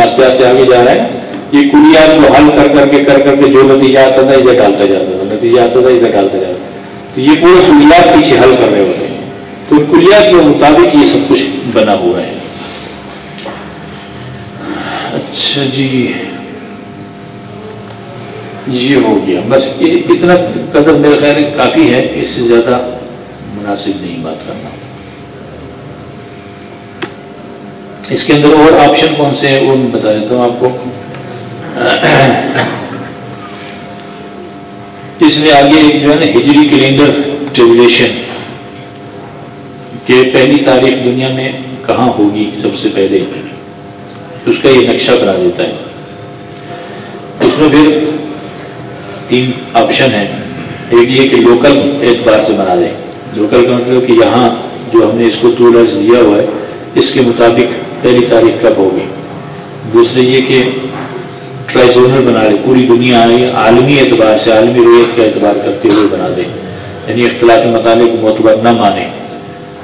آستے آستے آگے جا رہا ہے یہ کلیات کو حل کر کر کے کر کر کے جو نتیجہ آتا تھا ادھر ڈالتا جاتا تھا۔ نتیجہ آتا تھا ادھر ڈالتا جاتا تھا۔ تو یہ پورے کلیات پیچھے حل کر رہے ہوتے ہیں۔ تو کلیات کے مطابق یہ سب کچھ بنا ہوا ہے۔ اچھا جی یہ ہو گیا۔ بس اتنا قدر میرے خیال کافی ہے۔ اس سے زیادہ مناسب نہیں بات کرنا۔ اس کے اندر اور آپشن کون سے ہیں وہ میں بتا دیتا ہوں آپ کو۔ اس میں آگے ایک جو ہے نا ہجری کیلنڈر ٹریولیشن کہ پہلی تاریخ دنیا میں کہاں ہوگی سب سے پہلے؟ اس کا یہ نقشہ بنا دیتا ہے۔ اس میں پھر تین آپشن ہیں۔ ایک یہ کہ لوکل اعتبار سے بنا دیں۔ لوکل کا مطلب کہ یہاں جو ہم نے اس کو ٹور دیا ہوا ہے، اس کے مطابق پہلی تاریخ کب ہوگی؟ دوسرے یہ کہ ٹرائزونل بنا لے، پوری دنیا عالمی اعتبار سے، عالمی رویت کا اعتبار کرتے ہوئے بنا دیں یعنی اختلافی مطالعے کو معتبر نہ مانے،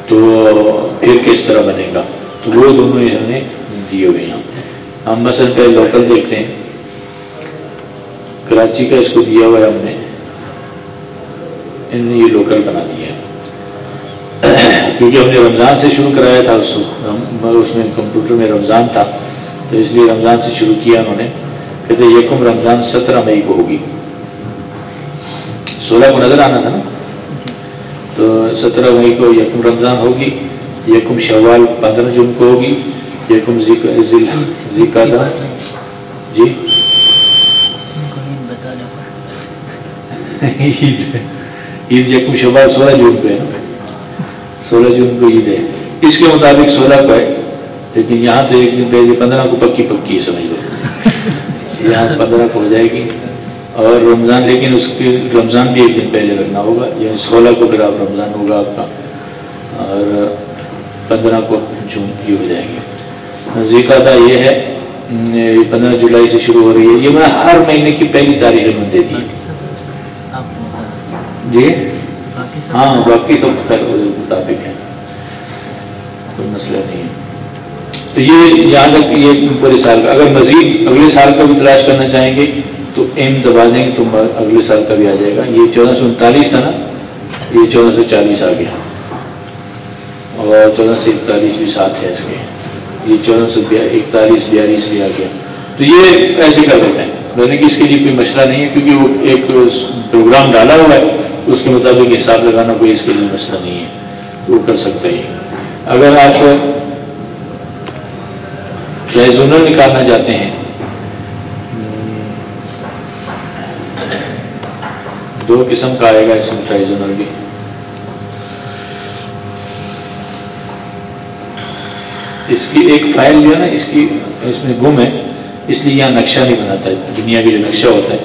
تو پھر کس طرح بنے گا؟ تو وہ دونوں انہوں نے دیے ہوئے ہیں۔ ہم مثلا پہ لوکل دیکھتے ہیں۔ کراچی کا اس کو دیا ہوا ہے ہم نے۔ ان نے یہ لوکل بنا دیا کیونکہ ہم نے رمضان سے شروع کرایا تھا اس اس میں کمپیوٹر میں رمضان تھا، تو اس لیے رمضان سے شروع کیا انہوں نے۔ کہتے یکم رمضان سترہ مئی کو ہوگی۔ سولہ کو نظر آنا تھا نا؟ تو سترہ مئی کو یکم رمضان ہوگی، یکم شوال پندرہ جون کو ہوگی، یکم ذکا جی؟ عید یکم شوال سولہ جون کو ہے سولہ جون کو عید ہے۔ اس کے مطابق سولہ کو ہے لیکن یہاں تو ایک دن پہلے پندرہ کو پکی پکی ہے سمجھ لو۔ یہاں پندرہ کو ہو جائے گی۔ اور رمضان لیکن اس کے رمضان بھی ایک دن پہلے رکھنا ہوگا یعنی سولہ کو پھر آپ رمضان ہوگا آپ کا۔ اور پندرہ کو جون کی ہو جائے گی۔ تھا یہ ہے پندرہ جولائی سے شروع ہو رہی ہے۔ یہ میں ہر مہینے کی پہلی تاریخ میں دے دی جی؟ ہاں باقی سب مطابق ہے کوئی مسئلہ نہیں ہے۔ تو یہ یہاں تک یہ پورے سال کا اگر مزید اگلے سال کا بھی تلاش کرنا چاہیں گے، تو ایم دبا دیں گے تو اگلے سال کا بھی آ جائے گا۔ یہ چودہ سو انتالیس تھا نا؟ یہ چودہ سو چالیس آ گیا اور چودہ سو اکتالیس بھی ساتھ ہے اس کے۔ یہ چودہ سو اکتالیس، بیالیس بھی آ گیا تو یہ ایسے کر دیتے ہیں۔ میں کہ اس کے لیے کوئی مسئلہ نہیں ہے، کیونکہ وہ ایک پروگرام ڈالا ہوا ہے۔ اس کے مطابق حساب لگانا کوئی اس کے لیے مسئلہ نہیں ہے۔ وہ کر سکتا ہی اگر آپ ٹرائزونل نکالنا چاہتے ہیں، دو قسم کا آئے گا اس میں ٹرائزونل بھی۔ اس کی ایک فائل جو ہے نا، اس کی اس میں گم ہے، اس لیے یہاں نقشہ نہیں بناتا ہے۔ دنیا کا جو نقشہ ہوتا ہے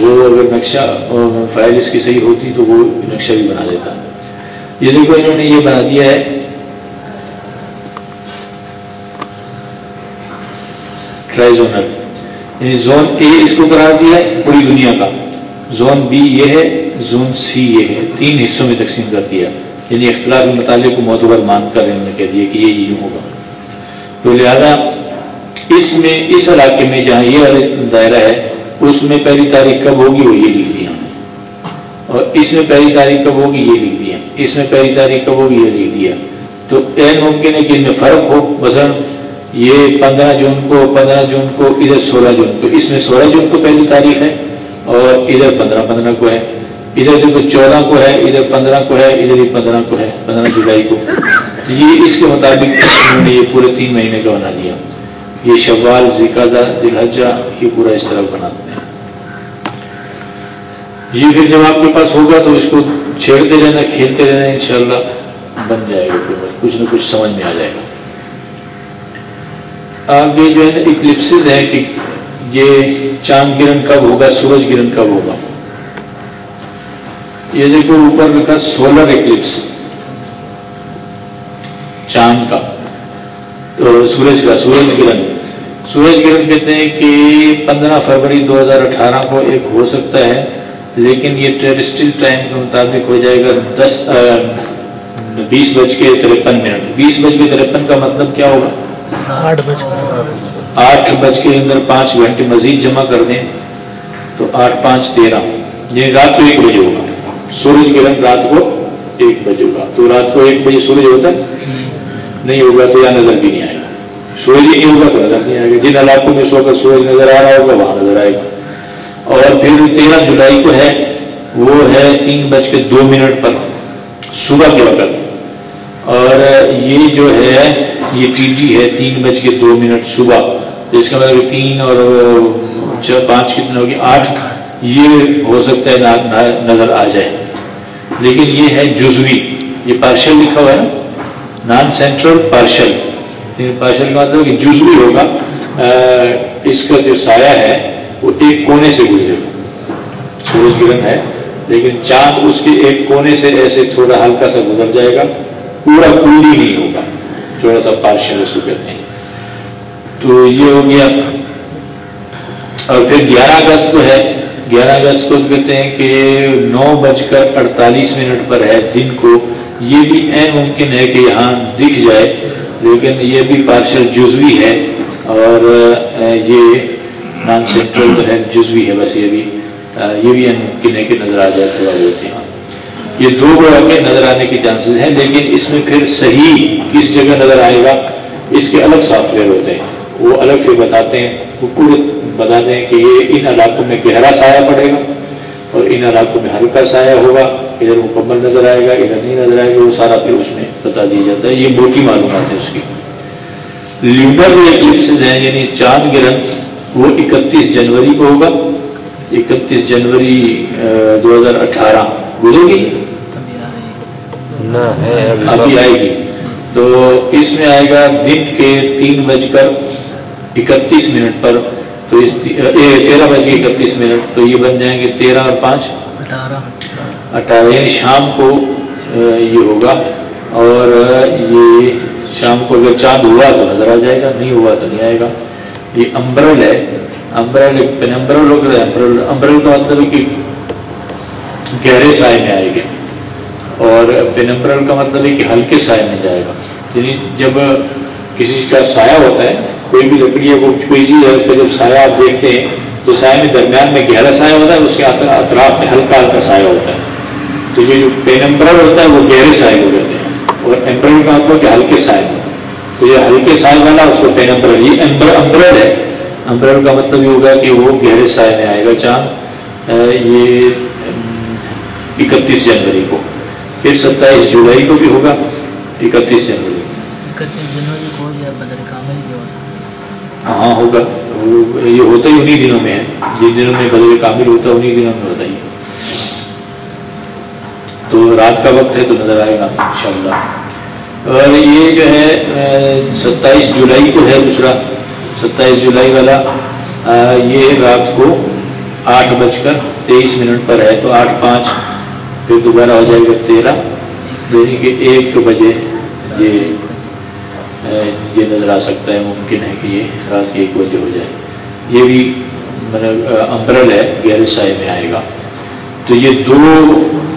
وہ اگر نقشہ فائل اس کی صحیح ہوتی تو وہ نقشہ بھی بنا دیتا۔ یہ دیکھو، انہوں نے یہ بنا دیا ہے۔ ٹرائزونل یعنی زون اے اس کو قرار دیا ہے پوری دنیا کا۔ زون بی یہ ہے زون سی یہ ہے۔ تین حصوں میں تقسیم کر دیا۔ یعنی اختلاف مطالعے کو معتبر مان کر انہوں نے کہہ دیا کہ یہ یوں ہوگا۔ تو لہذا اس میں، اس علاقے میں جہاں یہ دائرہ ہے اس میں پہلی تاریخ کب ہوگی وہ یہ لکھ دیا اور اس میں پہلی تاریخ کب ہوگی یہ لکھ دیا اس میں پہلی تاریخ کب ہوگی یہ لکھ دیا تو این ممکن ہے کہ ان میں فرق ہو۔ مثلا یہ پندرہ جون کو، پندرہ جون کو، ادھر سولہ جون۔ کو اس میں سولہ جون کو پہلی تاریخ ہے اور ادھر پندرہ پندرہ کو ہے۔ ادھر دیکھو چودہ کو ہے، ادھر پندرہ کو ہے، ادھر ہی پندرہ کو ہے، پندرہ جولائی کو۔ یہ اس کے مطابق انہوں نے یہ پورے تین مہینے کا بنا لیا۔ یہ شوال زکادہ دلحجہ یہ پورا اس طرح بناتے ہیں یہ پھر جب آپ کے پاس ہوگا تو اس کو چھیڑتے رہنا، کھیلتے رہنا، انشاءاللہ بن جائے گا کچھ نہ کچھ سمجھ میں آ جائے گا۔ آگے جو ہے نا اکلپسز ہے کہ یہ چاند گرہن کب ہوگا، سورج گرہن کب ہوگا۔ یہ دیکھو، اوپر لکھا سولر اکلپس چاند کا سورج کا، سورج گرہن سورج گرہن کہتے ہیں کہ پندرہ فروری دو ہزار اٹھارہ کو ایک ہو سکتا ہے۔ لیکن یہ ٹیرسٹل ٹائم کے مطابق ہو جائے گا دس بیس بج کے ترپن منٹ۔ بیس بج کے ترپن کا مطلب کیا ہوگا؟ آٹھ بج آٹھ بج کے اندر پانچ گھنٹے مزید جمع کر دیں تو آٹھ پانچ تیرہ۔ یہ رات کو ایک بجے ہوگا۔ سورج گرہن رات کو ایک بجے ہوگا۔ تو رات کو ایک بجے سورج ہوتا ہے؟ نہیں ہوگا تو یہاں نظر بھی نہیں آئے گا۔ سورج ہی نہیں ہوگا تو نظر نہیں آئے گا۔ جن علاقوں میں سو کر سورج نظر آ رہا ہوگا وہاں نظر آئے گا۔ اور پھر تیرہ جولائی کو ہے، وہ ہے تین بج کے دو منٹ پر صبح کے وقت۔ اور یہ جو ہے، یہ ٹی ٹی ہے، تین بج کے دو منٹ صبح۔ اس کا مطلب تین اور پانچ کتنے ہوگی آٹھ۔ یہ ہو سکتا ہے نظر آ جائے۔ لیکن یہ ہے جزوی۔ یہ پارشل لکھا ہوا ہے نا؟ نان سینٹرل پارشل پارشل کا مطلب کہ جزوی ہوگا۔ اس کا جو سایہ ہے وہ ایک کونے سے گزرے۔ گا سورج گرہن ہے، لیکن چاند اس کے ایک کونے سے ایسے تھوڑا ہلکا سا گزر جائے گا، پورا کلی نہیں ہوگا۔ تھوڑا سا پارشل اس کو کہتے ہیں۔ تو یہ ہو گیا۔ اور پھر گیارہ اگست کو ہے۔ گیارہ اگست کو کہتے ہیں کہ نو بج کر اڑتالیس منٹ پر ہے دن کو۔ یہ بھی اہم ممکن ہے کہ یہاں دکھ جائے، لیکن یہ بھی پارشل جزوی ہے۔ اور یہ نان سینٹرل جو ہے جزوی ہے بس یہ بھی یہ بھی اہم ممکن ہے کہ نظر آ جائے، تھوڑا بہت یہاں یہ دو گڑھ کے نظر آنے کی چانسز ہیں، لیکن اس میں پھر صحیح کس جگہ نظر آئے گا، اس کے الگ سافٹ ویئر ہوتے ہیں۔ وہ الگ سے بتاتے ہیں، وہ پورے بتاتے ہیں کہ یہ ان علاقوں میں گہرا سایہ پڑے گا اور ان علاقوں میں ہلکا سایہ ہوگا، ادھر مکمل نظر آئے گا، ادھر نہیں نظر آئے گا، وہ سارا پھر اس میں بتا دیا جاتا ہے۔ یہ موٹی معلومات ہے اس کی۔ لیڈر ایکلپسز ہیں یعنی چاند گرہن وہ اکتیس جنوری کو ہوگا اکتیس جنوری دو ہزار اٹھارہ گزرے گی؟ ابھی آئے گی۔ تو اس میں آئے گا دن کے تین بج کر اکتیس منٹ پر۔ تو اس تیرہ بج کے اکتیس منٹ۔ تو یہ بن جائیں گے تیرہ اور پانچ۔ اٹھارہ۔ یعنی شام کو یہ ہوگا۔ اور یہ شام کو اگر چاند ہوا تو نظر آ جائے گا نہیں ہوا تو نہیں آئے گا۔ یہ امبرل ہے امبرل امبرل ہو گیا امبرل امبرل کا مطلب ہے کہ گہرے سائے میں آئے گی اور پینمپرل کا مطلب ہے کہ ہلکے سائے میں جائے گا یعنی جب کسی کا سایہ ہوتا ہے کوئی بھی لکڑی ہے وہ کوئی چیز ہے اس پہ جب سایہ آپ دیکھتے ہیں تو سائے میں درمیان میں گہرا سایہ ہوتا ہے اس کے اطراف میں ہلکا ہلکا سایہ ہوتا ہے تو یہ جو پینمپرل ہوتا ہے وہ گہرے سائے کو کہتے ہیں اور ایمپرل کا مطلب کہ ہلکے سائے تو یہ ہلکے سائے والا اس کو پینمپرل یہ امبرل ہے۔ امبرل کا مطلب یہ ہوگا کہ وہ گہرے سائے میں آئے گا چاند یہ اکتیس جنوری کو۔ پھر ستائیس جولائی کو بھی ہوگا اکتیس جنوری۔ اکتیس جنوری کو یا بدر کامل بھی ہوتا ہاں ہوگا۔ یہ ہوتا ہی انہیں دنوں میں ہے۔ جن دنوں میں بدر کامل ہوتا ہے انہیں دنوں میں ہوتا ہی تو رات کا وقت ہے تو نظر آئے گا انشاءاللہ۔ اور یہ جو ہے ستائیس جولائی کو ہے دوسرا، ستائیس جولائی والا یہ رات کو آٹھ بج کر تیئیس منٹ پر ہے، تو آٹھ پانچ پھر دوبارہ ہو جائے گا تیرہ یعنی کہ ایک بجے یہ یہ نظر آ سکتا ہے، ممکن ہے کہ یہ رات کے ایک بجے ہو جائے۔ یہ بھی مطلب امبرل ہے گہرے سائے میں آئے گا۔ تو یہ دو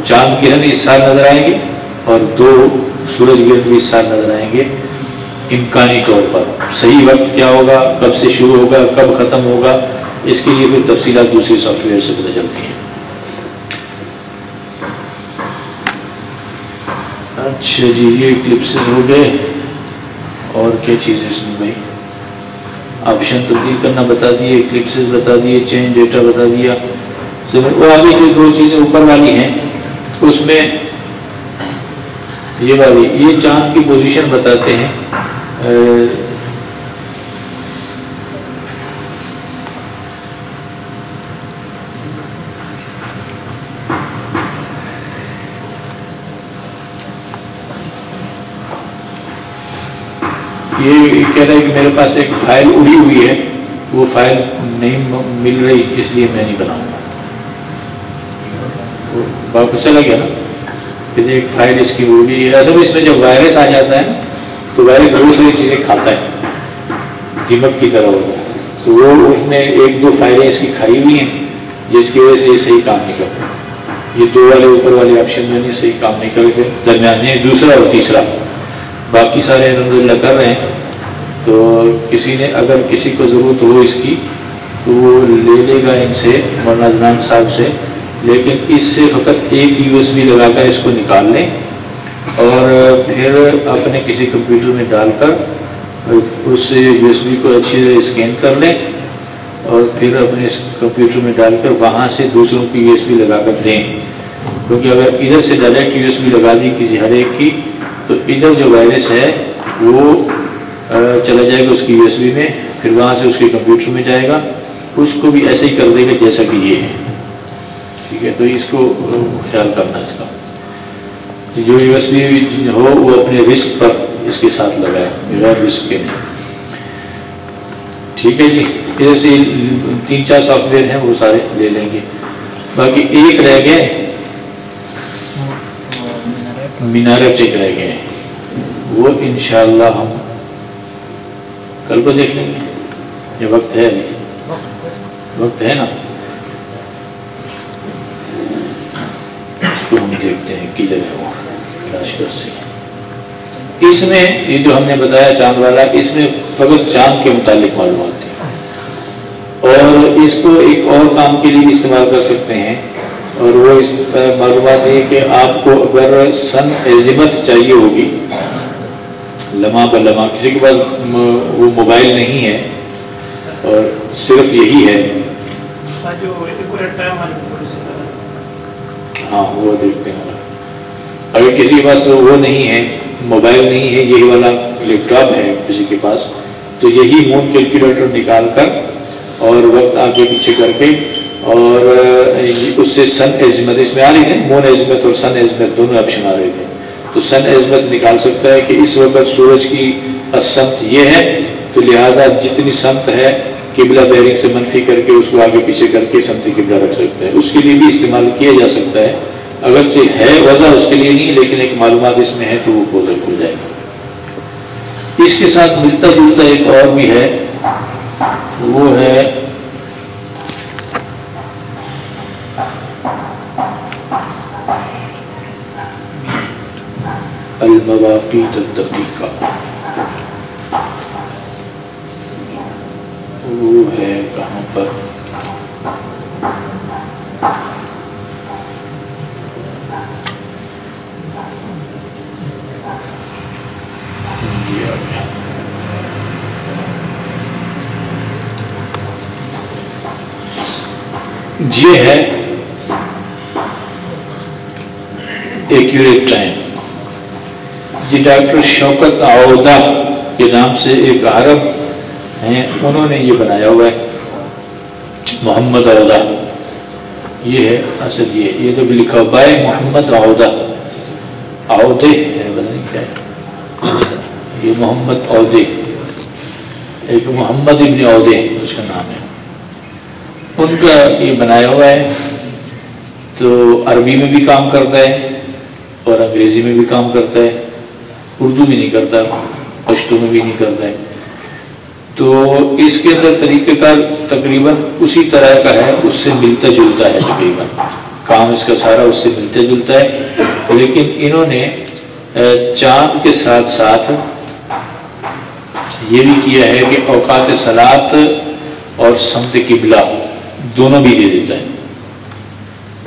چاند گرہن اس سال نظر آئیں گے اور دو سورج گرہن بھی اس سال نظر آئیں گے۔ امکانی طور پر۔ صحیح وقت کیا ہوگا؟ کب سے شروع ہوگا؟ کب ختم ہوگا؟ اس کے لیے پھر تفصیلات دوسری سافٹ ویئر سے پتہ چلتی ہیں۔ اچھا جی یہ کلپسز ہو گئے اور کیا چیز اس میں بھائی؟ آپشن تبدیل کرنا بتا دیے کلپسز بتا دیے چینج ڈیٹا بتا دیا۔ وہ آگے جو دو چیزیں اوپر والی ہیں، اس میں یہ والی، یہ چاند کی پوزیشن بتاتے ہیں۔ یہ کہہ رہا ہے کہ میرے پاس ایک فائل اڑی ہوئی ہے۔ وہ فائل نہیں مل رہی، اس لیے میں نہیں بناؤں گا۔ واپس چلا گیا نا؟ کہ ایک فائل اس کی اڑی ہے۔ اصل اس میں جب وائرس آ جاتا ہے تو وائرس بہت ساری چیزیں کھاتا ہے۔ دیمک کی طرح ہوتا ہے۔ تو وہ اس نے ایک دو فائلیں اس کی کھائی ہوئی ہیں جس کی وجہ سے یہ صحیح کام نہیں کرتا یہ دو والے اوپر والے آپشن میں نہیں، صحیح کام نہیں کرتے۔ درمیان دوسرا اور تیسرا۔ باقی سارے الحمد للہ کر رہے ہیں۔ تو کسی نے اگر کسی کو ضرورت ہو اس کی تو وہ لے لے گا ان سے، مولانا جنان صاحب سے۔ لیکن اس سے فقط ایک یو ایس بی لگا کر اس کو نکال لیں اور پھر اپنے کسی کمپیوٹر میں ڈال کر اس سے یو ایس بی کو اچھی طرح اسکین کر لیں اور پھر اپنے کمپیوٹر میں ڈال کر وہاں سے دوسروں کی یو ایس بی لگا کر دیں۔ کیونکہ اگر ادھر سے ڈائریکٹ یو ایس بی لگا دی کسی ہر ایک کی، تو ادھر جو وائرس ہے، وہ چلا جائے گا اس کی یو ایس بی میں، پھر وہاں سے اس کے کمپیوٹر میں جائے گا۔ اس کو بھی ایسے ہی کر دے گا جیسا کہ یہ ہے۔ ٹھیک ہے، تو اس کو خیال کرنا اس کا۔ جو یو ایس بی ہو، وہ اپنے رسک پر اس کے ساتھ لگائے، بغیر رسک کے نہیں۔ ٹھیک ہے جی جیسے تین چار سافٹ ویئر ہیں، وہ سارے لے لیں گے۔ باقی ایک رہ گئے۔ مینارٹ ایک رہ گئے۔ وہ انشاءاللہ ہم کل کو دیکھ لیں گے۔ یہ وقت ہے۔ وقت ہے نا اس کو ہم دیکھتے ہیں کی جگہ وہ راشکر سے اس میں یہ جو ہم نے بتایا چاند والا اس میں فقط چاند کے متعلق معلومات تھی اور اس کو ایک اور کام کے لیے بھی استعمال کر سکتے ہیں۔ اور وہ اس معلومات یہ کہ آپ کو اگر سن عظمت چاہیے ہوگی لمحہ ب لمحہ کسی کے پاس وہ موبائل نہیں ہے اور صرف یہی ہے۔ ہاں وہ دیکھتے ہیں۔ اگر کسی کے پاس وہ نہیں ہے، موبائل نہیں ہے، یہی والا لیپ ٹاپ ہے کسی کے پاس، تو یہی مون کیلکولیٹر نکال کر اور وقت آگے پیچھے کر کے اور اس سے سن عظمت، اس میں آ رہی ہے مون عظمت اور سن عظمت دونوں آپشن آ رہے تھے تو سن عظمت نکال سکتا ہے کہ اس وقت سورج کی سمت یہ ہے، تو لہذا جتنی سمت ہے، قبلہ بیرنگ سے منفی کر کے اس کو آگے پیچھے کر کے سمتی قبلہ رکھ سکتا ہے۔ اس کے لیے بھی استعمال کیا جا سکتا ہے۔ اگرچہ ہے وضع اس کے لیے نہیں، لیکن ایک معلومات اس میں ہے تو وہ بہت کھل جائے گا اس کے ساتھ ملتا جلتا ایک اور بھی ہے، وہ ہے مواقع تحقیق کا وہ ہے کہاں پر؟ یہ ہے ایکوریٹ ٹائم یہ ڈاکٹر شوکت آودہ کے نام سے ایک عرب ہیں، انہوں نے یہ بنایا ہوا ہے۔ محمد اودہ یہ ہے اصل یہ یہ تو بھی لکھا ہوا ہے، محمد اودہ اودے ہے نہیں کیا یہ محمد اودے ایک محمد ابن عہدے اس کا نام ہے۔ ان کا یہ بنایا ہوا ہے، تو عربی میں بھی کام کرتا ہے اور انگریزی میں بھی کام کرتا ہے، اردو میں نہیں کرتا، پشتو میں بھی نہیں کرتا ہے۔ تو اس کے اندر طریقہ کار تقریباً اسی طرح کا ہے، اس سے ملتا جلتا ہے تقریباً۔ کام اس کا سارا اس سے ملتا جلتا ہے۔ لیکن انہوں نے چاند کے ساتھ ساتھ یہ بھی کیا ہے کہ اوقات سلاد اور سمت قبلہ دونوں بھی دے دیتا ہے۔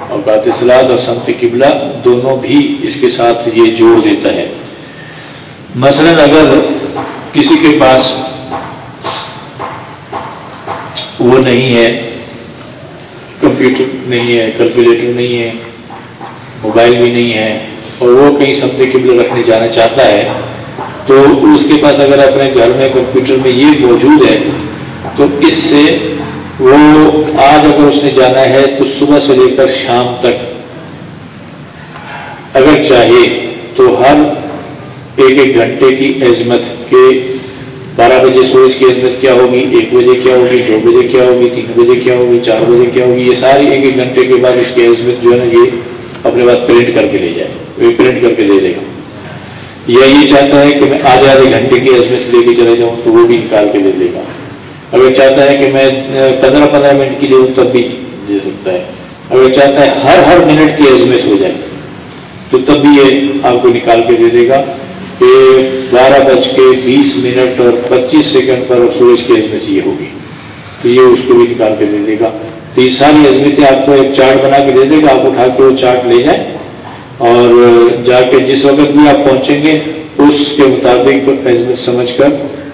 اوقات سلاد اور سمت قبلہ دونوں بھی اس کے ساتھ یہ جوڑ دیتا ہے۔ مثلا اگر کسی کے پاس وہ نہیں ہے، کمپیوٹر نہیں ہے، کیلکولیٹر نہیں ہے، موبائل بھی نہیں ہے، اور وہ کہیں سمتے قبل رکھنے جانا چاہتا ہے، تو اس کے پاس اگر اپنے گھر میں کمپیوٹر میں یہ موجود ہے، تو اس سے وہ آج اگر اس نے جانا ہے تو صبح سے لے کر شام تک۔ اگر چاہے تو ہر ایک ایک گھنٹے کی عظمت کے بارہ بجے سورج کی اہمیت کیا ہوگی، ایک بجے کیا ہوگی، دو بجے کیا ہوگی، تین بجے کیا ہوگی، چار بجے کیا ہوگی، یہ ساری ایک ایک گھنٹے کے بعد اس کی عظمت جو ہے نا، یہ اپنے پاس پرنٹ کر کے لے جائے، وہ پرنٹ کر کے دے دے گا۔ یا یہ چاہتا ہے کہ میں آدھے آدھے گھنٹے کی عظمت لے کے چلے جاؤں تو وہ بھی نکال کے دے دے گا۔ اگر چاہتا ہے کہ میں پندرہ پندرہ منٹ کی لوں تب بھی دے سکتا ہے۔ اگر چاہتا ہے ہر ہر منٹ کی عظمت ہو جائے۔ تو تب بھی یہ آپ کو نکال کے دے دے گا کہ بارہ بج کے بیس منٹ اور پچیس سیکنڈ پر سورج کی عظمت یہ ہوگی۔ تو یہ اس کو بھی نکال کے دے دے گا۔ تو یہ ساری عظمتیں آپ کو ایک چارٹ بنا کے دے دے گا۔ آپ اٹھا کے وہ چارٹ لے جائیں۔ اور جا کے جس وقت بھی آپ پہنچیں گے، اس کے مطابق عظمت سمجھ کر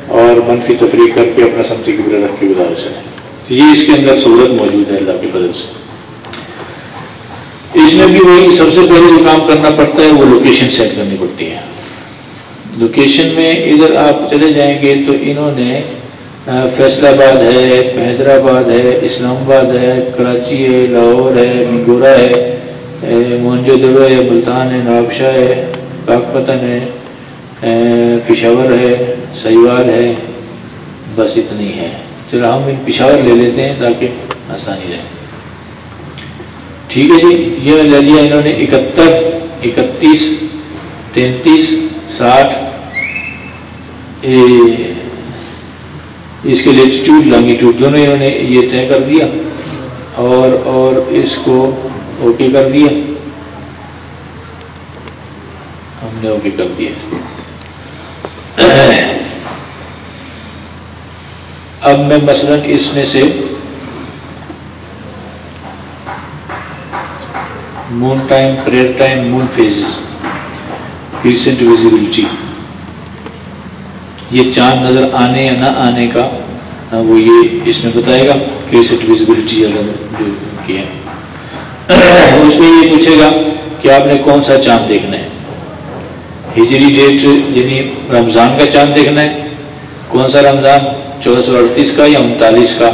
اور منفی تفریح کر کے اپنا سمجھی کی رکھ کے گزار سکیں تو یہ اس کے اندر سہولت موجود ہے اللہ کے بدل سے۔ اس میں بھی وہی سب سے پہلے جو کام کرنا پڑتا ہے وہ لوکیشن سیٹ کرنی پڑتی ہے۔ لوکیشن میں ادھر آپ چلے جائیں گے تو انہوں نے فیصلہ آباد ہے، حیدرآباد ہے، اسلام آباد ہے، کراچی ہے، لاہور ہے منگورا ہے مونجو دڑو ہے، ملتان ہے، نوابشاہ ہے پاک پتن ہے پشاور ہے۔ سہیوال ہے، بس اتنی ہے۔ چلو ہم پشاور لے لیتے ہیں تاکہ آسانی رہے۔ ٹھیک ہے جی یہ لے لیا انہوں نے اکہتر، اکتیس، تینتیس، ساٹھ۔ اس کے لیٹیٹیوڈ لانگیٹیوڈ دونوں انہوں نے یہ طے کر دیا۔ اور اور اس کو اوکے کر دیا۔ ہم نے اوکے کر دیا۔ اب میں مثلا اس میں سے moon time prayer time moon phase recent visibility یہ چاند نظر آنے یا نہ آنے کا ہاں، وہ یہ اس میں بتائے گا ریسنٹ ویزیبلٹی اگر جو کیا اس میں یہ پوچھے گا کہ آپ نے کون سا چاند دیکھنا ہے؟ ہجری ڈیٹ یعنی رمضان کا چاند دیکھنا ہے۔ کون سا رمضان؟ چودہ سو اڑتیس کا یا انتالیس کا؟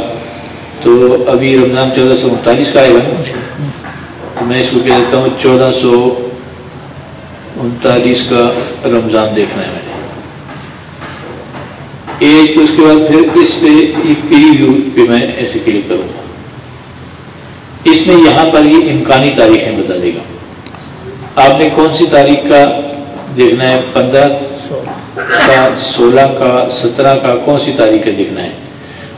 تو ابھی رمضان چودہ سو انتالیس کا آئے گا تو میں اس کو کہہ دیتا ہوں، چودہ سو انتالیس کا رمضان دیکھنا ہے میں نے۔ ایک اس کے بعد پھر اس پہ ویو پہ میں ایسے کلک کروں گا۔ اس میں یہاں پر یہ امکانی تاریخیں بتا دے گا۔ آپ نے کون سی تاریخ کا دیکھنا ہے پندرہ کا سولہ کا سترہ کا کون سی تاریخ کا دیکھنا ہے؟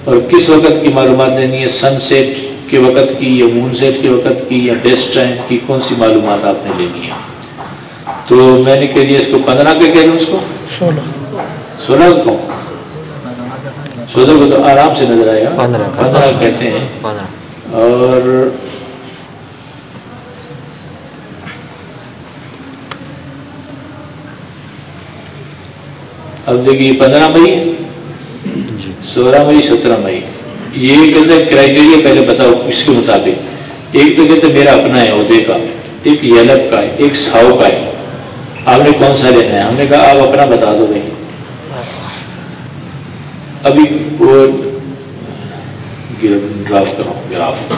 اور کس وقت کی معلومات دینی ہے؟ سن سیٹ کے وقت کی یا مون سیٹ کے وقت کی یا ڈیسٹ ٹائم کی؟ کون سی معلومات آپ نے لینی ہے؟ تو میں نے کہہ دیا اس کو پندرہ کا کہہ دوں اس کو؟ سولہ۔ سولہ کو سولہ کو تو آرام سے نظر آئے گا۔ پندرہ۔ کہتے ہیں۔ اور اب دیکھیے پندرہ مئی سولہ مئی سترہ مئی یہ کہتے ہیں کرائٹیریا پہلے بتاؤ اس کے مطابق ایک تو کہتے میرا اپنا ہے عہدے کا ایک یلب کا ہے ایک ساؤ کا ہے آپ نے کون سا لینا ہے ہم نے کہا آپ اپنا بتا دو بھائی ابھی وہ ڈراف کرو گراف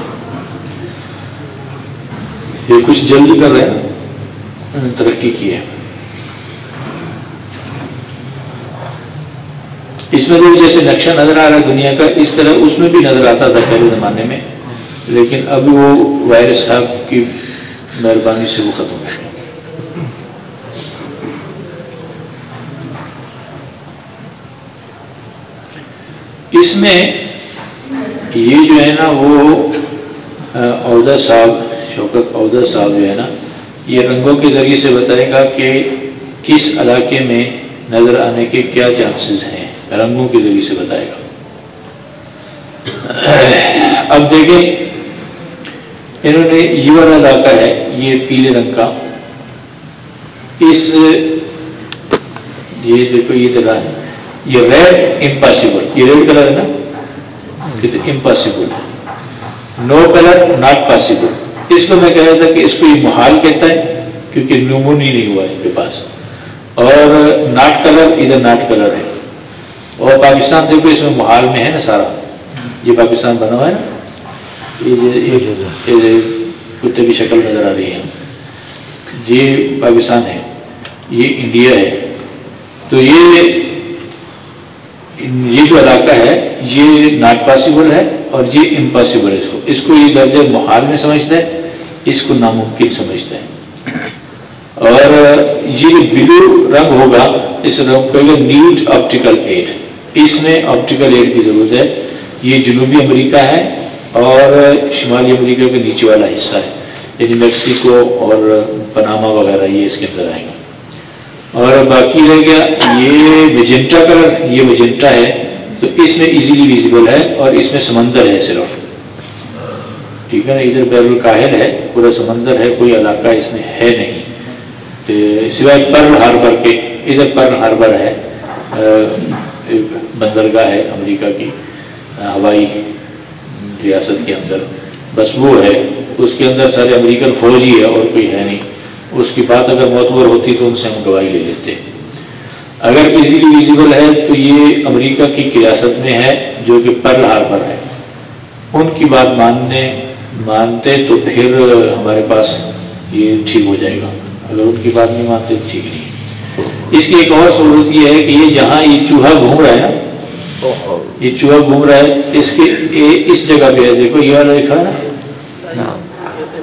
یہ کچھ جلد کر رہے ہیں ترقی کی ہے اس میں جو جیسے نقشہ نظر آ رہا ہے دنیا کا، اس طرح اس میں بھی نظر آتا تھا پہلے زمانے میں، لیکن اب وہ وائرس صاحب کی مہربانی سے وہ ختم ہو اس میں یہ جو ہے نا وہ عہدہ صاحب، شوکت عہدہ صاحب جو ہے نا، یہ رنگوں کے ذریعے سے بتائے گا کہ کس علاقے میں نظر آنے کے کیا چانسز ہیں۔ رنگوں کے ذریعے سے بتائے گا۔ اب دیکھیں، انہوں نے یہ والا علاقہ ہے، یہ پیلے رنگ کا۔ اس، یہ دیکھو، یہ جگہ ہے۔ یہ ریڈ امپاسبل یہ ریڈ کلر ہے نا؟ تو امپاسبل ہے۔ نو کلر، ناٹ پاسبل اس کو میں کہہ رہا تھا کہ اس کو یہ محال کہتا ہے، کیونکہ نمون ہی نہیں ہوا ان کے پاس۔ اور ناٹ کلر، ادھر ناٹ کلر ہے۔ اور پاکستان دیکھو اس میں محال میں ہے نا سارا۔ یہ پاکستان بنا ہوا ہے نا۔ یہ- کتے کی شکل نظر آ رہی ہے۔ یہ پاکستان ہے۔ یہ انڈیا ہے۔ تو یہ یہ جو علاقہ ہے، یہ ناٹ پاسبل ہے اور یہ امپاسبل ہے اس کو۔ اس کو یہ درجہ محال میں سمجھتا ہے۔ اس کو ناممکن سمجھتا ہے۔ اور یہ جو بلو رنگ ہوگا، اس رنگ کو نیٹ آپٹیکل ایڈ اس میں آپٹیکل ایڈ کی ضرورت ہے۔ یہ جنوبی امریکہ ہے اور شمالی امریکہ کے نیچے والا حصہ ہے۔ یعنی میکسیکو اور پناما وغیرہ یہ اس کے اندر آئیں گے۔ اور باقی رہ گیا، یہ ویجنٹا کلر یہ ویجنٹا ہے۔ تو اس میں ایزیلی ویزیبل ہے اور اس میں سمندر ہے صرف۔ ٹھیک ہے نا؟ ادھر بیر الکاہل ہے، پورا سمندر ہے، کوئی علاقہ اس میں ہے نہیں۔ سوائے پرل ہاربر کے، ادھر پرل ہاربر ہے۔ ایک بندرگاہ ہے امریکہ کی ہوائی ریاست کے اندر۔ بس وہ ہے، اس کے اندر سارے امریکن فوج ہی ہے اور کوئی ہے نہیں۔ اس کی بات اگر معتبر ہوتی تو ان سے ہم گواہی لے لیتے۔ اگر ایزیلی ویزیبل ہے تو یہ امریکہ کی ریاست میں ہے جو کہ پرل ہاربر ہے۔ ان کی بات ماننے، مانتے تو پھر ہمارے پاس یہ ٹھیک ہو جائے گا۔ اگر ان کی بات نہیں مانتے تو ٹھیک نہیں۔ اس کی ایک اور سہولت یہ ہے کہ یہ جہاں یہ چوہا گھوم رہا ہے نا یہ چوہا گھوم رہا ہے اس کے اس جگہ پہ ہے دیکھو یہ والا لکھا ہے نا؟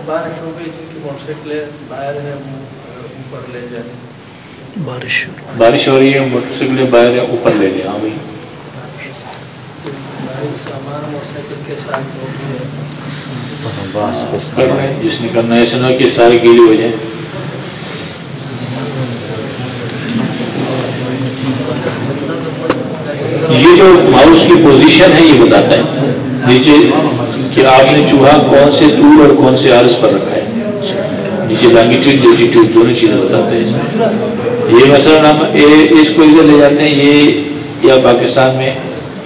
بارش ہو گئی جن کی موٹر سائیکلیں باہر ہیں وہ اوپر لے جائیں بارش بارش ہو رہی ہے۔ موٹر سائیکلیں باہر ہے اوپر لے لیں ہاں بھائی سائیکل جس نے کرنا ہے ایسا نہ کہ سارے گیلے ہو جائیں۔ یہ جو ماؤس کی پوزیشن ہے، یہ بتاتا ہے۔ نیچے کہ آپ نے چوہا کون سے طول اور کون سے عرض پر رکھا ہے۔ نیچے لانگیٹیوڈ لیٹیٹیوڈ دونوں چیزیں بتاتے ہیں۔ یہ مثلا ہم اس کو ادھر لے جاتے ہیں، یہ یا پاکستان میں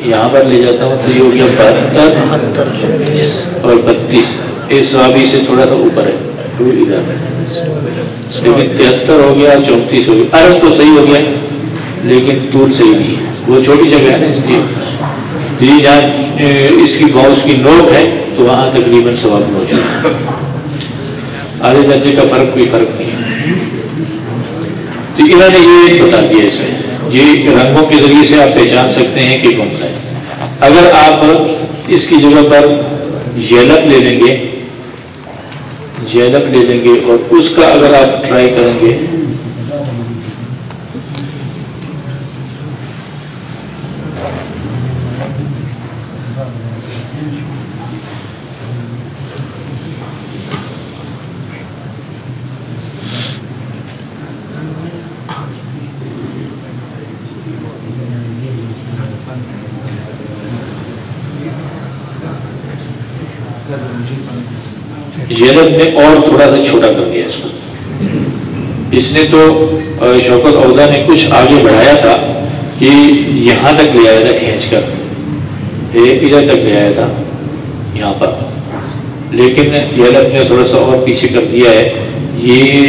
یہاں پر لے جاتا ہوں، تو یہ ہو گیا بہتر بتیس اور بتیس۔ اس سوابی سے تھوڑا سا اوپر ہے ادھر لیکن تہتر ہو گیا، چونتیس ہو گیا۔ عرض تو صحیح ہو گیا، لیکن طول صحیح نہیں ہے۔ وہ چھوٹی جگہ ہے نا اس لیے تو یہ جہاں اس کی باؤس کی نوک ہے، تو وہاں تقریباً ثواب موجود ہے۔ آدھے درجے کا فرق کوئی فرق نہیں ہے۔ تو انہوں نے یہ بتا دیا اس میں۔ یہ رنگوں کے ذریعے سے آپ پہچان سکتے ہیں کہ کون سا ہے۔ اگر آپ اس کی جگہ پر یلپ لے لیں گے یلپ لے لیں گے اور اس کا اگر آپ ٹرائی کریں گے یلب نے اور تھوڑا سا چھوٹا کر دیا اس کو۔ اس نے تو شوکت عہدہ نے کچھ آگے بڑھایا تھا کہ یہاں تک لے آیا تھا، کھینچ کر۔ ادھر تک لے آیا تھا، یہاں پر۔ لیکن یلب نے تھوڑا سا اور پیچھے کر دیا ہے۔ یہ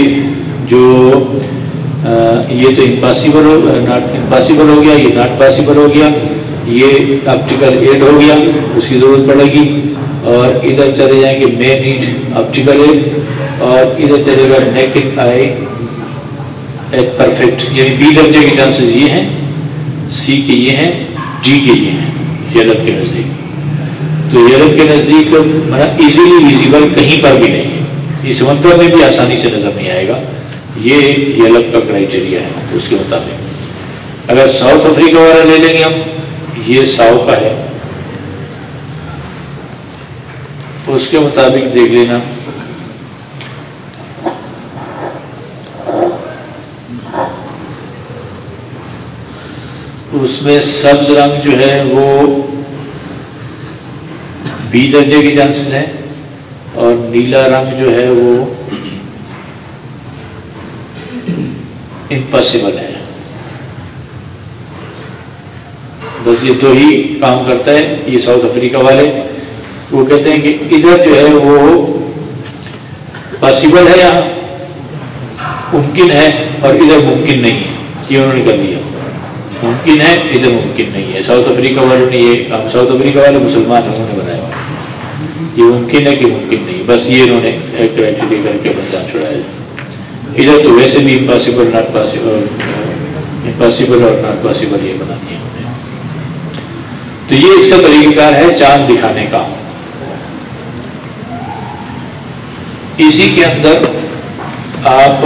جو یہ تو امپاسبل ہو ناٹ امپاسبل ہو گیا، یہ ناٹ پاسبل ہو گیا۔ یہ آپٹیکل ایڈ ہو گیا، اس کی ضرورت پڑے گی۔ اور ادھر چلے جائیں گے مین نیٹ آپٹیکل ایڈ اور ادھر چلے گا نیکڈ آئی ایٹ پرفیکٹ یعنی بی درجے کے چانسز یہ ہیں سی کے یہ ہیں ڈی کے یہ ہیں یورپ کے نزدیک۔ تو یورپ کے نزدیک ایزیلی ویزیبل کہیں پر بھی نہیں ہے۔ اس منتر میں بھی آسانی سے نظر نہیں آئے گا۔ یہ یورپ کا کرائٹیریا ہے اس کے مطابق۔ اگر ساؤتھ افریقہ والا لے لیں گے ہم، یہ ساؤ کا ہے۔ اس کے مطابق دیکھ لینا۔ اس میں سبز رنگ جو ہے وہ بی درجے کے چانسز ہیں اور نیلا رنگ جو ہے وہ امپاسبل ہے۔ بس یہ تو ہی کام کرتا ہے، یہ ساؤتھ افریقہ والے وہ کہتے ہیں کہ ادھر جو ہے وہ پاسبل ہے یہاں ممکن ہے اور ادھر ممکن نہیں ہے؟ یہ انہوں نے کر دیا۔ ممکن ہے، ادھر ممکن نہیں ہے۔ ساؤتھ افریقہ والوں نے یہ کام ساؤتھ افریقہ والے مسلمان انہوں نے بنایا۔ یہ ممکن ہے کہ ممکن نہیں بس یہ انہوں نے ایک کرائٹیریا کر کے پہچان چھڑایا۔ ادھر تو ویسے بھی امپاسبل ناٹ پاسبل امپاسبل اور ناٹ پاسبل یہ بنا دیا۔ نے تو یہ اس کا طریقہ کار ہے چاند دکھانے کا۔ اسی کے اندر آپ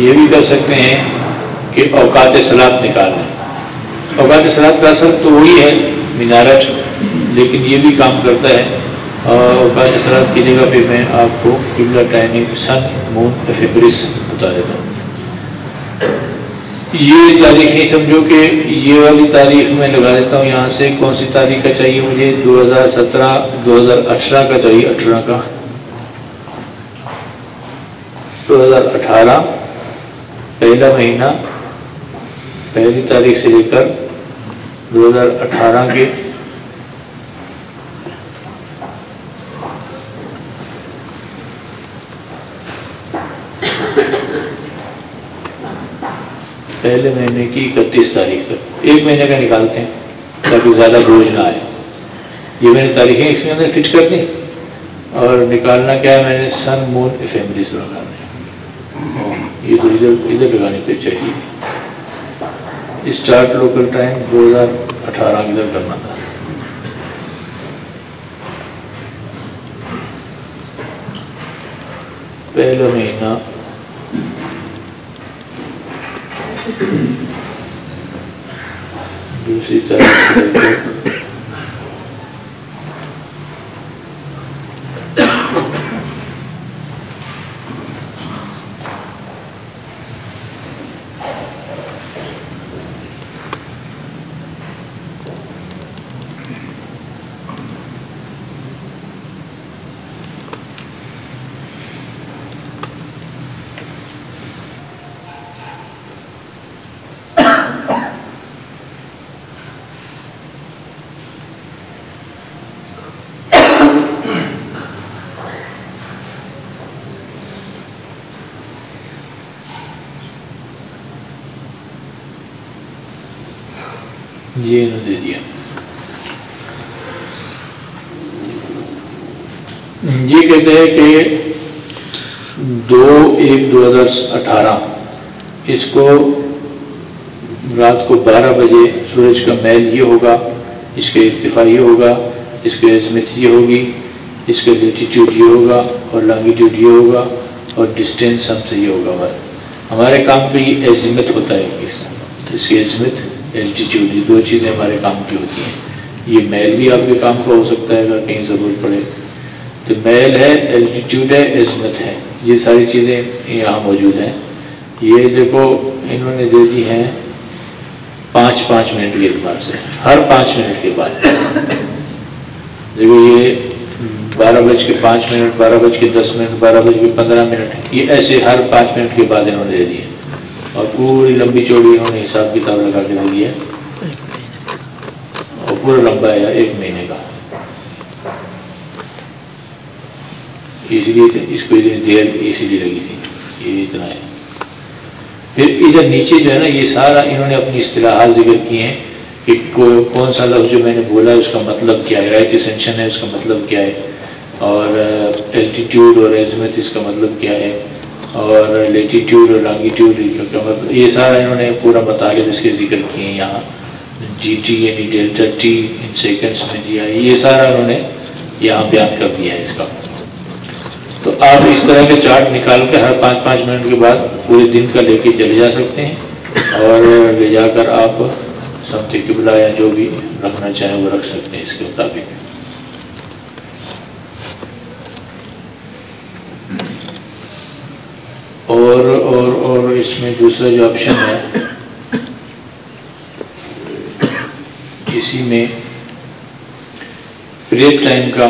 یہ بھی کر سکتے ہیں کہ اوقات سلاد نکالیں اوقات سلاد کا اثر تو وہی ہے مینارٹ لیکن یہ بھی کام کرتا ہے۔ اور اوقات سلاد کی جگہ پہ میں آپ کو قبلہ ٹائمنگ سن، مون فیبرس بتا دیتا ہوں۔ یہ تاریخیں سمجھو کہ یہ والی تاریخ میں لگا دیتا ہوں، یہاں سے کون سی تاریخ کا چاہیے مجھے؟ دو ہزار سترہ، دو ہزار اٹھارہ کا چاہیے، اٹھارہ کا۔ دو ہزار اٹھارہ، پہلا مہینہ، پہلی تاریخ سے لے کر دو ہزار اٹھارہ کے۔ پہلے مہینے کی اکتیس تاریخ تک۔ ایک مہینے کا نکالتے ہیں تاکہ زیادہ بوجھ نہ آئے۔ یہ میں نے تاریخیں اس کے اندر فٹ کر دی اور نکالنا کیا ہے؟ میں نے سن مون فیملی سے نکالنا یہ تو ادھر ادھر لگانے پہ چاہیے۔ اسٹارٹ لوکل ٹائم دو ہزار اٹھارہ ادھر کرنا تھا۔ پہلا مہینہ دوسری طرف یہ انہوں دے دیا یہ کہتے ہیں کہ دو ایک دو ہزار اٹھارہ، اس کو رات کو بارہ بجے سورج کا میل یہ ہوگا، اس کے ارتفاع یہ ہوگا، اس کے عظمت یہ ہوگی، اس کا لیٹیٹیوڈ یہ ہوگا اور لانگیٹیوڈ یہ ہوگا اور ڈسٹینس ہم سے یہ ہوگا۔ ہمارے کام پہ یہ عظمت ہوتا ہے اس کی عظمت الٹیٹیوڈ یہ دو چیزیں ہمارے کام کی ہوتی ہیں۔ یہ میل بھی آپ کے کام کا ہو سکتا ہے اگر کہیں ضرورت پڑے۔ تو میل ہے الٹیٹیوڈ ہے، عظمت ہے. یہ ساری چیزیں یہاں موجود ہیں. یہ دیکھو انہوں نے دے دی ہیں پانچ پانچ منٹ کے اعتبار سے. ہر پانچ منٹ کے بعد. دیکھو یہ بارہ بج کے پانچ منٹ، بارہ بج کے دس منٹ، بارہ بج کے پندرہ منٹ یہ ایسے ہر پانچ منٹ کے بعد انہوں نے دے دیے اور پوری لمبی چوڑی انہوں نے حساب کتاب لگا کے دے دیا اور پورا لمبا ہے ایک مہینے کا. اس لیے اس کو اتنی دیر اسی لیے لگی تھی، یہ اتنا ہے۔ پھر ادھر نیچے جو ہے نا، یہ سارا انہوں نے اپنی اصطلاحات ذکر کی ہیں کہ کون سا لفظ جو میں نے بولا، اس کا مطلب کیا ہے۔ رائٹ اسینشن ہے، اس کا مطلب کیا ہے۔ اور uh, الٹیٹیوڈ اور ایزمت اس کا مطلب کیا ہے۔ اور uh, لیٹیٹیوڈ اور لانگیٹیوڈ کا مطلب یہ سارا انہوں نے پورا مطالب اس کے ذکر کیے ہیں یہاں۔ جی ٹی یعنی ڈیلٹا ٹی ان سیکنڈس میں دیا ہے۔ یہ سارا انہوں نے یہاں بیان کر دیا ہے اس کا۔ تو آپ اس طرح کے چارٹ نکال کے ہر پانچ پانچ منٹ کے بعد پورے دن کا لے کے چلے جا سکتے ہیں اور لے جا کر آپ سب قبلہ یا جو بھی رکھنا چاہیں وہ رکھ سکتے ہیں اس کے مطابق۔ اور اور اور اس میں دوسرا جو آپشن ہے، اسی میں پریڈ ٹائم کا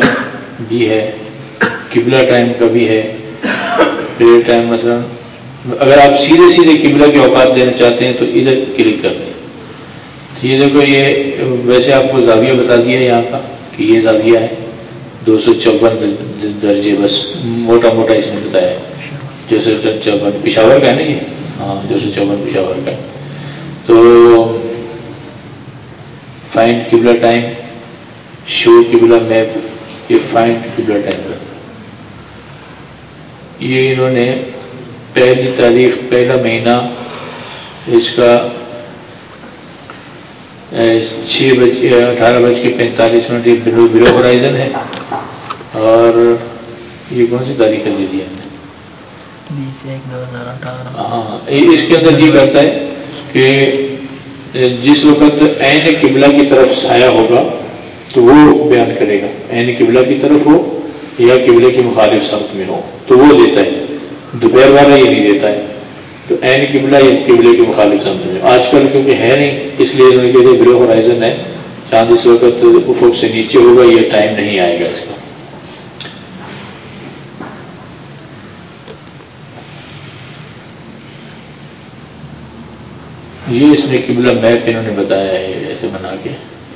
بھی ہے۔ قبلہ ٹائم کا بھی ہے، پریڈ ٹائم مثلا۔ اگر آپ سیدھے سیدھے قبلہ کے اوقات دینا چاہتے ہیں تو ادھر کلک کر دیں۔ تو یہ دیکھو، یہ ویسے آپ کو زاویہ بتا دیا یہاں کا کہ یہ زاویہ ہے۔ دو سو چوبن درجے، بس موٹا موٹا اس نے بتایا دو سو چوبن پشاور کا ہے نا یہ؟ ہاں دو سو چوبن پشاور کا تو فائنڈ قبلہ ٹائم شو قبلہ میپ یہ فائنڈ قبلہ ٹائم کا۔ یہ انہوں نے پہلی تاریخ پہلا مہینہ اس کا چھ بج اٹھارہ بج کے پینتالیس منٹ یہ بلو بلو ہورائزن ہے۔ اور یہ کون سی تاریخ کا دے دیا ہاں اس کے اندر یہ کرتا ہے کہ جس وقت عین قبلہ کی طرف سایہ ہوگا تو وہ بیان کرے گا۔ عین قبلہ کی طرف ہو یا قبلے کی مخالف سمت میں ہو، تو وہ دیتا ہے، دوپہر والا یہ نہیں دیتا ہے، تو عین قبلہ یا قبلے کی مخالف سمت میں آج کل کیونکہ ہے نہیں، اس لیے انہوں نے کہتے بلو ہورائزن ہے، چاند اس وقت افق سے نیچے ہوگا، یہ ٹائم نہیں آئے گا اس کا۔ یہ اس میں قبلہ میپ انہوں نے بتایا ہے، ایسے بنا کے۔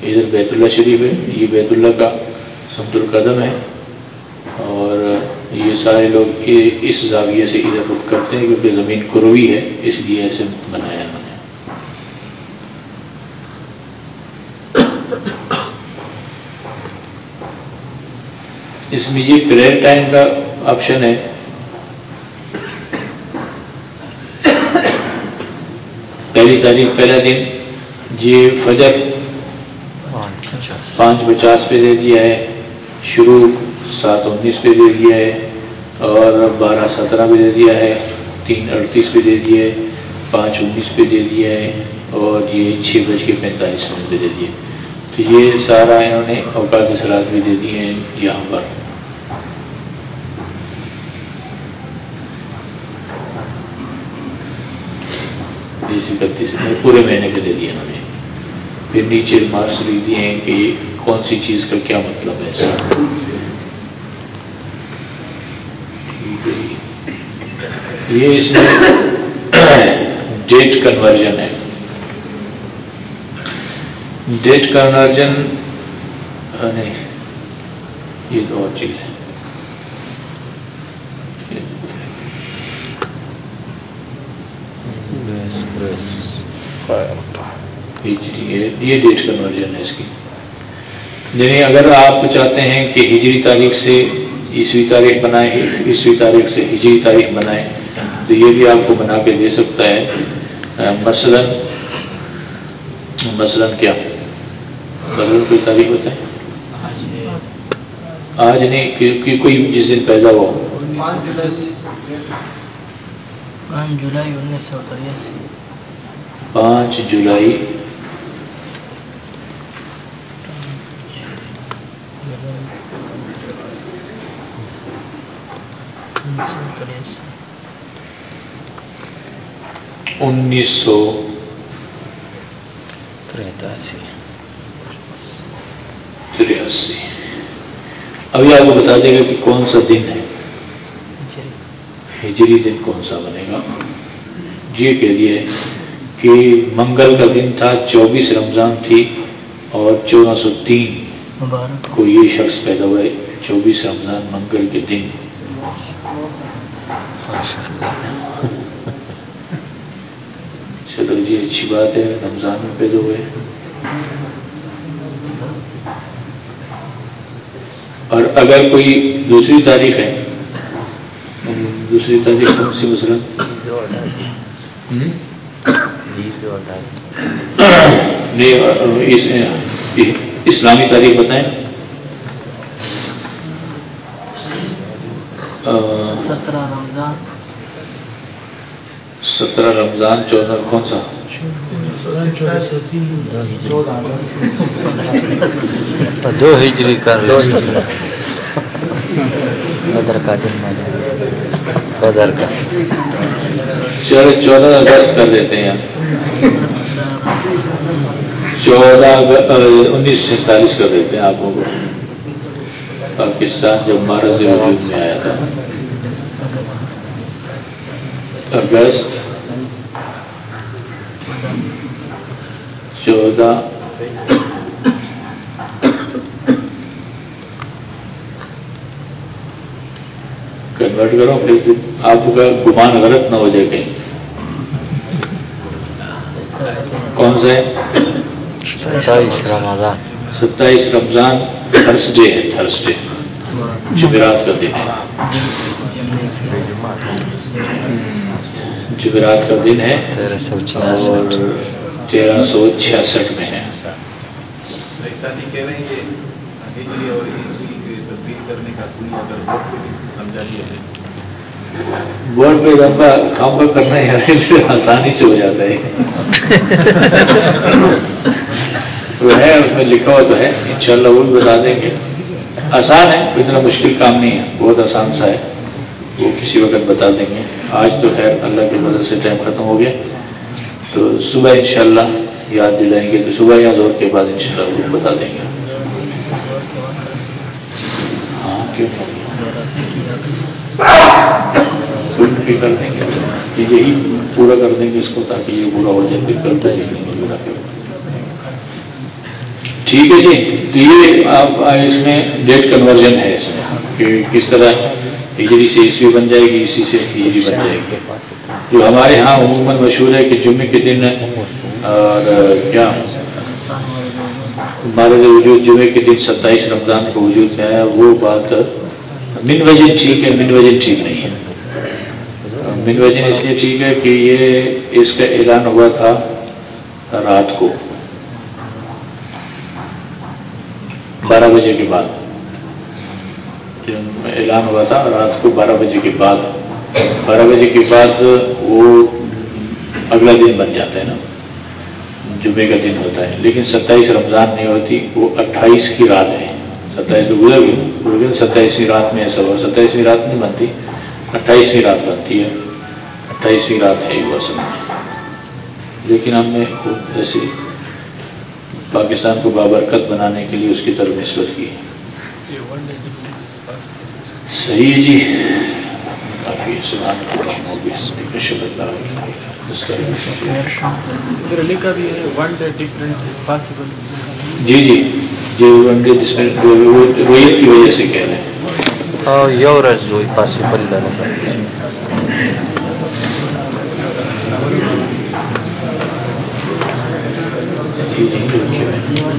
ادھر بیت اللہ شریف ہے، یہ بیت اللہ کا سمت القدم ہے۔ اور یہ سارے لوگ اس زاویے سے ادھر رخ کرتے ہیں کیونکہ زمین کروی ہے، اس لیے ایسے بنایا انہوں نے۔ اس میں یہ پریئر ٹائم کا آپشن ہے۔ پہلی تاریخ، پہلا دن۔ یہ فجر پانچ پچاس پہ دے دیا ہے۔ شروع سات انیس پہ دے دیا ہے اور بارہ سترہ پہ دے دیا ہے، تین اڑتیس پہ دے دیا ہے پانچ انیس پہ دے دیا ہے اور یہ چھ بج کے پینتالیس منٹ پہ دے دیے۔ تو یہ سارا انہوں نے اوقات سرات بھی دے دیے ہیں یہاں پر۔ بیس اکتیس پورے مہینے کے دے دیے انہوں نے۔ پھر نیچے مارکس لکھ دیے ہیں کہ کون سی چیز کا کیا مطلب ہے۔ سر یہ اس میں ڈیٹ کنورژن ہے۔ ڈیٹ کنورژن نہیں، یہ تو اور چیز ہے۔ یہ ڈیٹ کنورژن ہے اس کی۔ یعنی اگر آپ چاہتے ہیں کہ ہجری تاریخ سے عیسوی تاریخ بنائیں عیسوی تاریخ سے ہجری تاریخ بنائیں تو یہ بھی آپ کو بنا کے دے سکتا ہے۔ مثلا مثلا کیا؟ مثلاً کوئی تاریخ ہوتا ہے آج نہیں کہ کوئی جس دن پیدا ہوا۔ پانچ جولائی انیس سو تریاسی۔ پانچ جولائی۔ انیس سو تریتاسی۔ تریاسی۔ ابھی آپ کو بتا دے گا کہ کون سا دن ہے؟ ہجری۔ دن کون سا بنے گا؟ یہ کہہ دیا کہ منگل کا دن تھا چوبیس رمضان تھی اور چودہ سو تین کو یہ شخص پیدا ہوا ہے چوبیس رمضان منگل کے دن۔ چلو جی اچھی بات ہے، رمضان میں پیدا ہوئے اور اگر کوئی دوسری تاریخ ہے دوسری تاریخ کون سی مثلاً؟ اسلامی تاریخ بتائیں۔ سترہ رمضان۔ سترہ رمضان چودہ کون سا؟ دو ہجری کر لو بدر کا دن بدر کا. چلو چودہ اگست کر دیتے ہیں چودہ انیس سینتالیس کر دیتے ہیں آپ کو. پاکستان جب مہارت سے وجود میں آیا تھا. اگست چودہ کنورٹ کرو پھر آپ کا گمان غلط نہ ہو جائے کہیں۔ کون سا ہے ستائیس رمضان۔ ستائیس رمضان تھرسڈے ہے تھرسڈے۔ جمعرات کا دن ہے۔ جمعرات کا دن ہے تیرہ سو چھیاسٹھ۔ تیرہ سو چھیاسٹھ میں ہے۔ ایسا نہیں کہہ رہے ہیں کہ ہجری اور عیسوی کی تبدیل کرنے کا کوئی اگر وقت بھی سمجھا دیا ہے بورڈ پہ لمبا کام کا کرنا ہے آسانی سے ہو جاتا ہے۔ وہ ہے اس میں لکھا ہوا تو ہے انشاءاللہ وہ بھی بتا دیں گے۔ آسان ہے اتنا مشکل کام نہیں ہے بہت آسان سا ہے۔ وہ کسی وقت بتا دیں گے۔ آج تو خیر، اللہ کی مدد سے ٹائم ختم ہو گیا۔ تو صبح انشاءاللہ یاد دلائیں گے، تو صبح یا زور کے بعد انشاءاللہ وہ بتا دیں گے۔ ہاں کیوں؟ بھی کر دیں گے یہی پورا کر دیں گے اس کو تاکہ یہ پورا ہو جائے، پھر کرتے دیکھ لیں گے پورا کر ٹھیک ہے جی تو یہ اس میں ڈیٹ کنورژن ہے اس میں، کہ کس طرح ہجری سے عیسوی بن جائے گی، اسی سے ہجری بن جائے گی۔ جو ہمارے ہاں عموماً مشہور ہے کہ جمعے کے دن اور کیا؟ ہمارے جو وجود جمعے کے دن ستائیس رمضان کو وجود میں آیا، وہ بات من وجن ٹھیک ہے، من وجن ٹھیک نہیں ہے۔ من وجن اس لیے ٹھیک ہے کہ یہ اس کا اعلان ہوا تھا رات کو۔ بارہ بجے کے بعد۔ اعلان ہوا تھا رات کو بارہ بجے کے بعد۔ بارہ بجے کے بعد وہ اگلا دن بن جاتا ہے نا۔ جمعے کا دن ہوتا ہے۔ لیکن ستائیس رمضان نہیں ہوتی، وہ اٹھائیس کی رات ہے۔ ستائیس تو گزر گئی لیکن ستائیسویں رات میں ایسا ہوا۔ ستائیسویں رات نہیں بنتی، اٹھائیسویں رات بنتی ہے۔ اٹھائیسویں رات ہے وہ اصل میں۔ لیکن ہم نے خود ایسے پاکستان کو بابرکت بنانے کے لیے اس کی طرف نسبت کی صحیح ہے جی۔ کافی ڈفرنس از پاسبل جی جی۔ جی ون ڈے جس میں رویت کی وجہ سے کہہ رہے ہیں۔ ہاں یو رز ہوئی پاسبل بھی نہیں رکھے ہوئے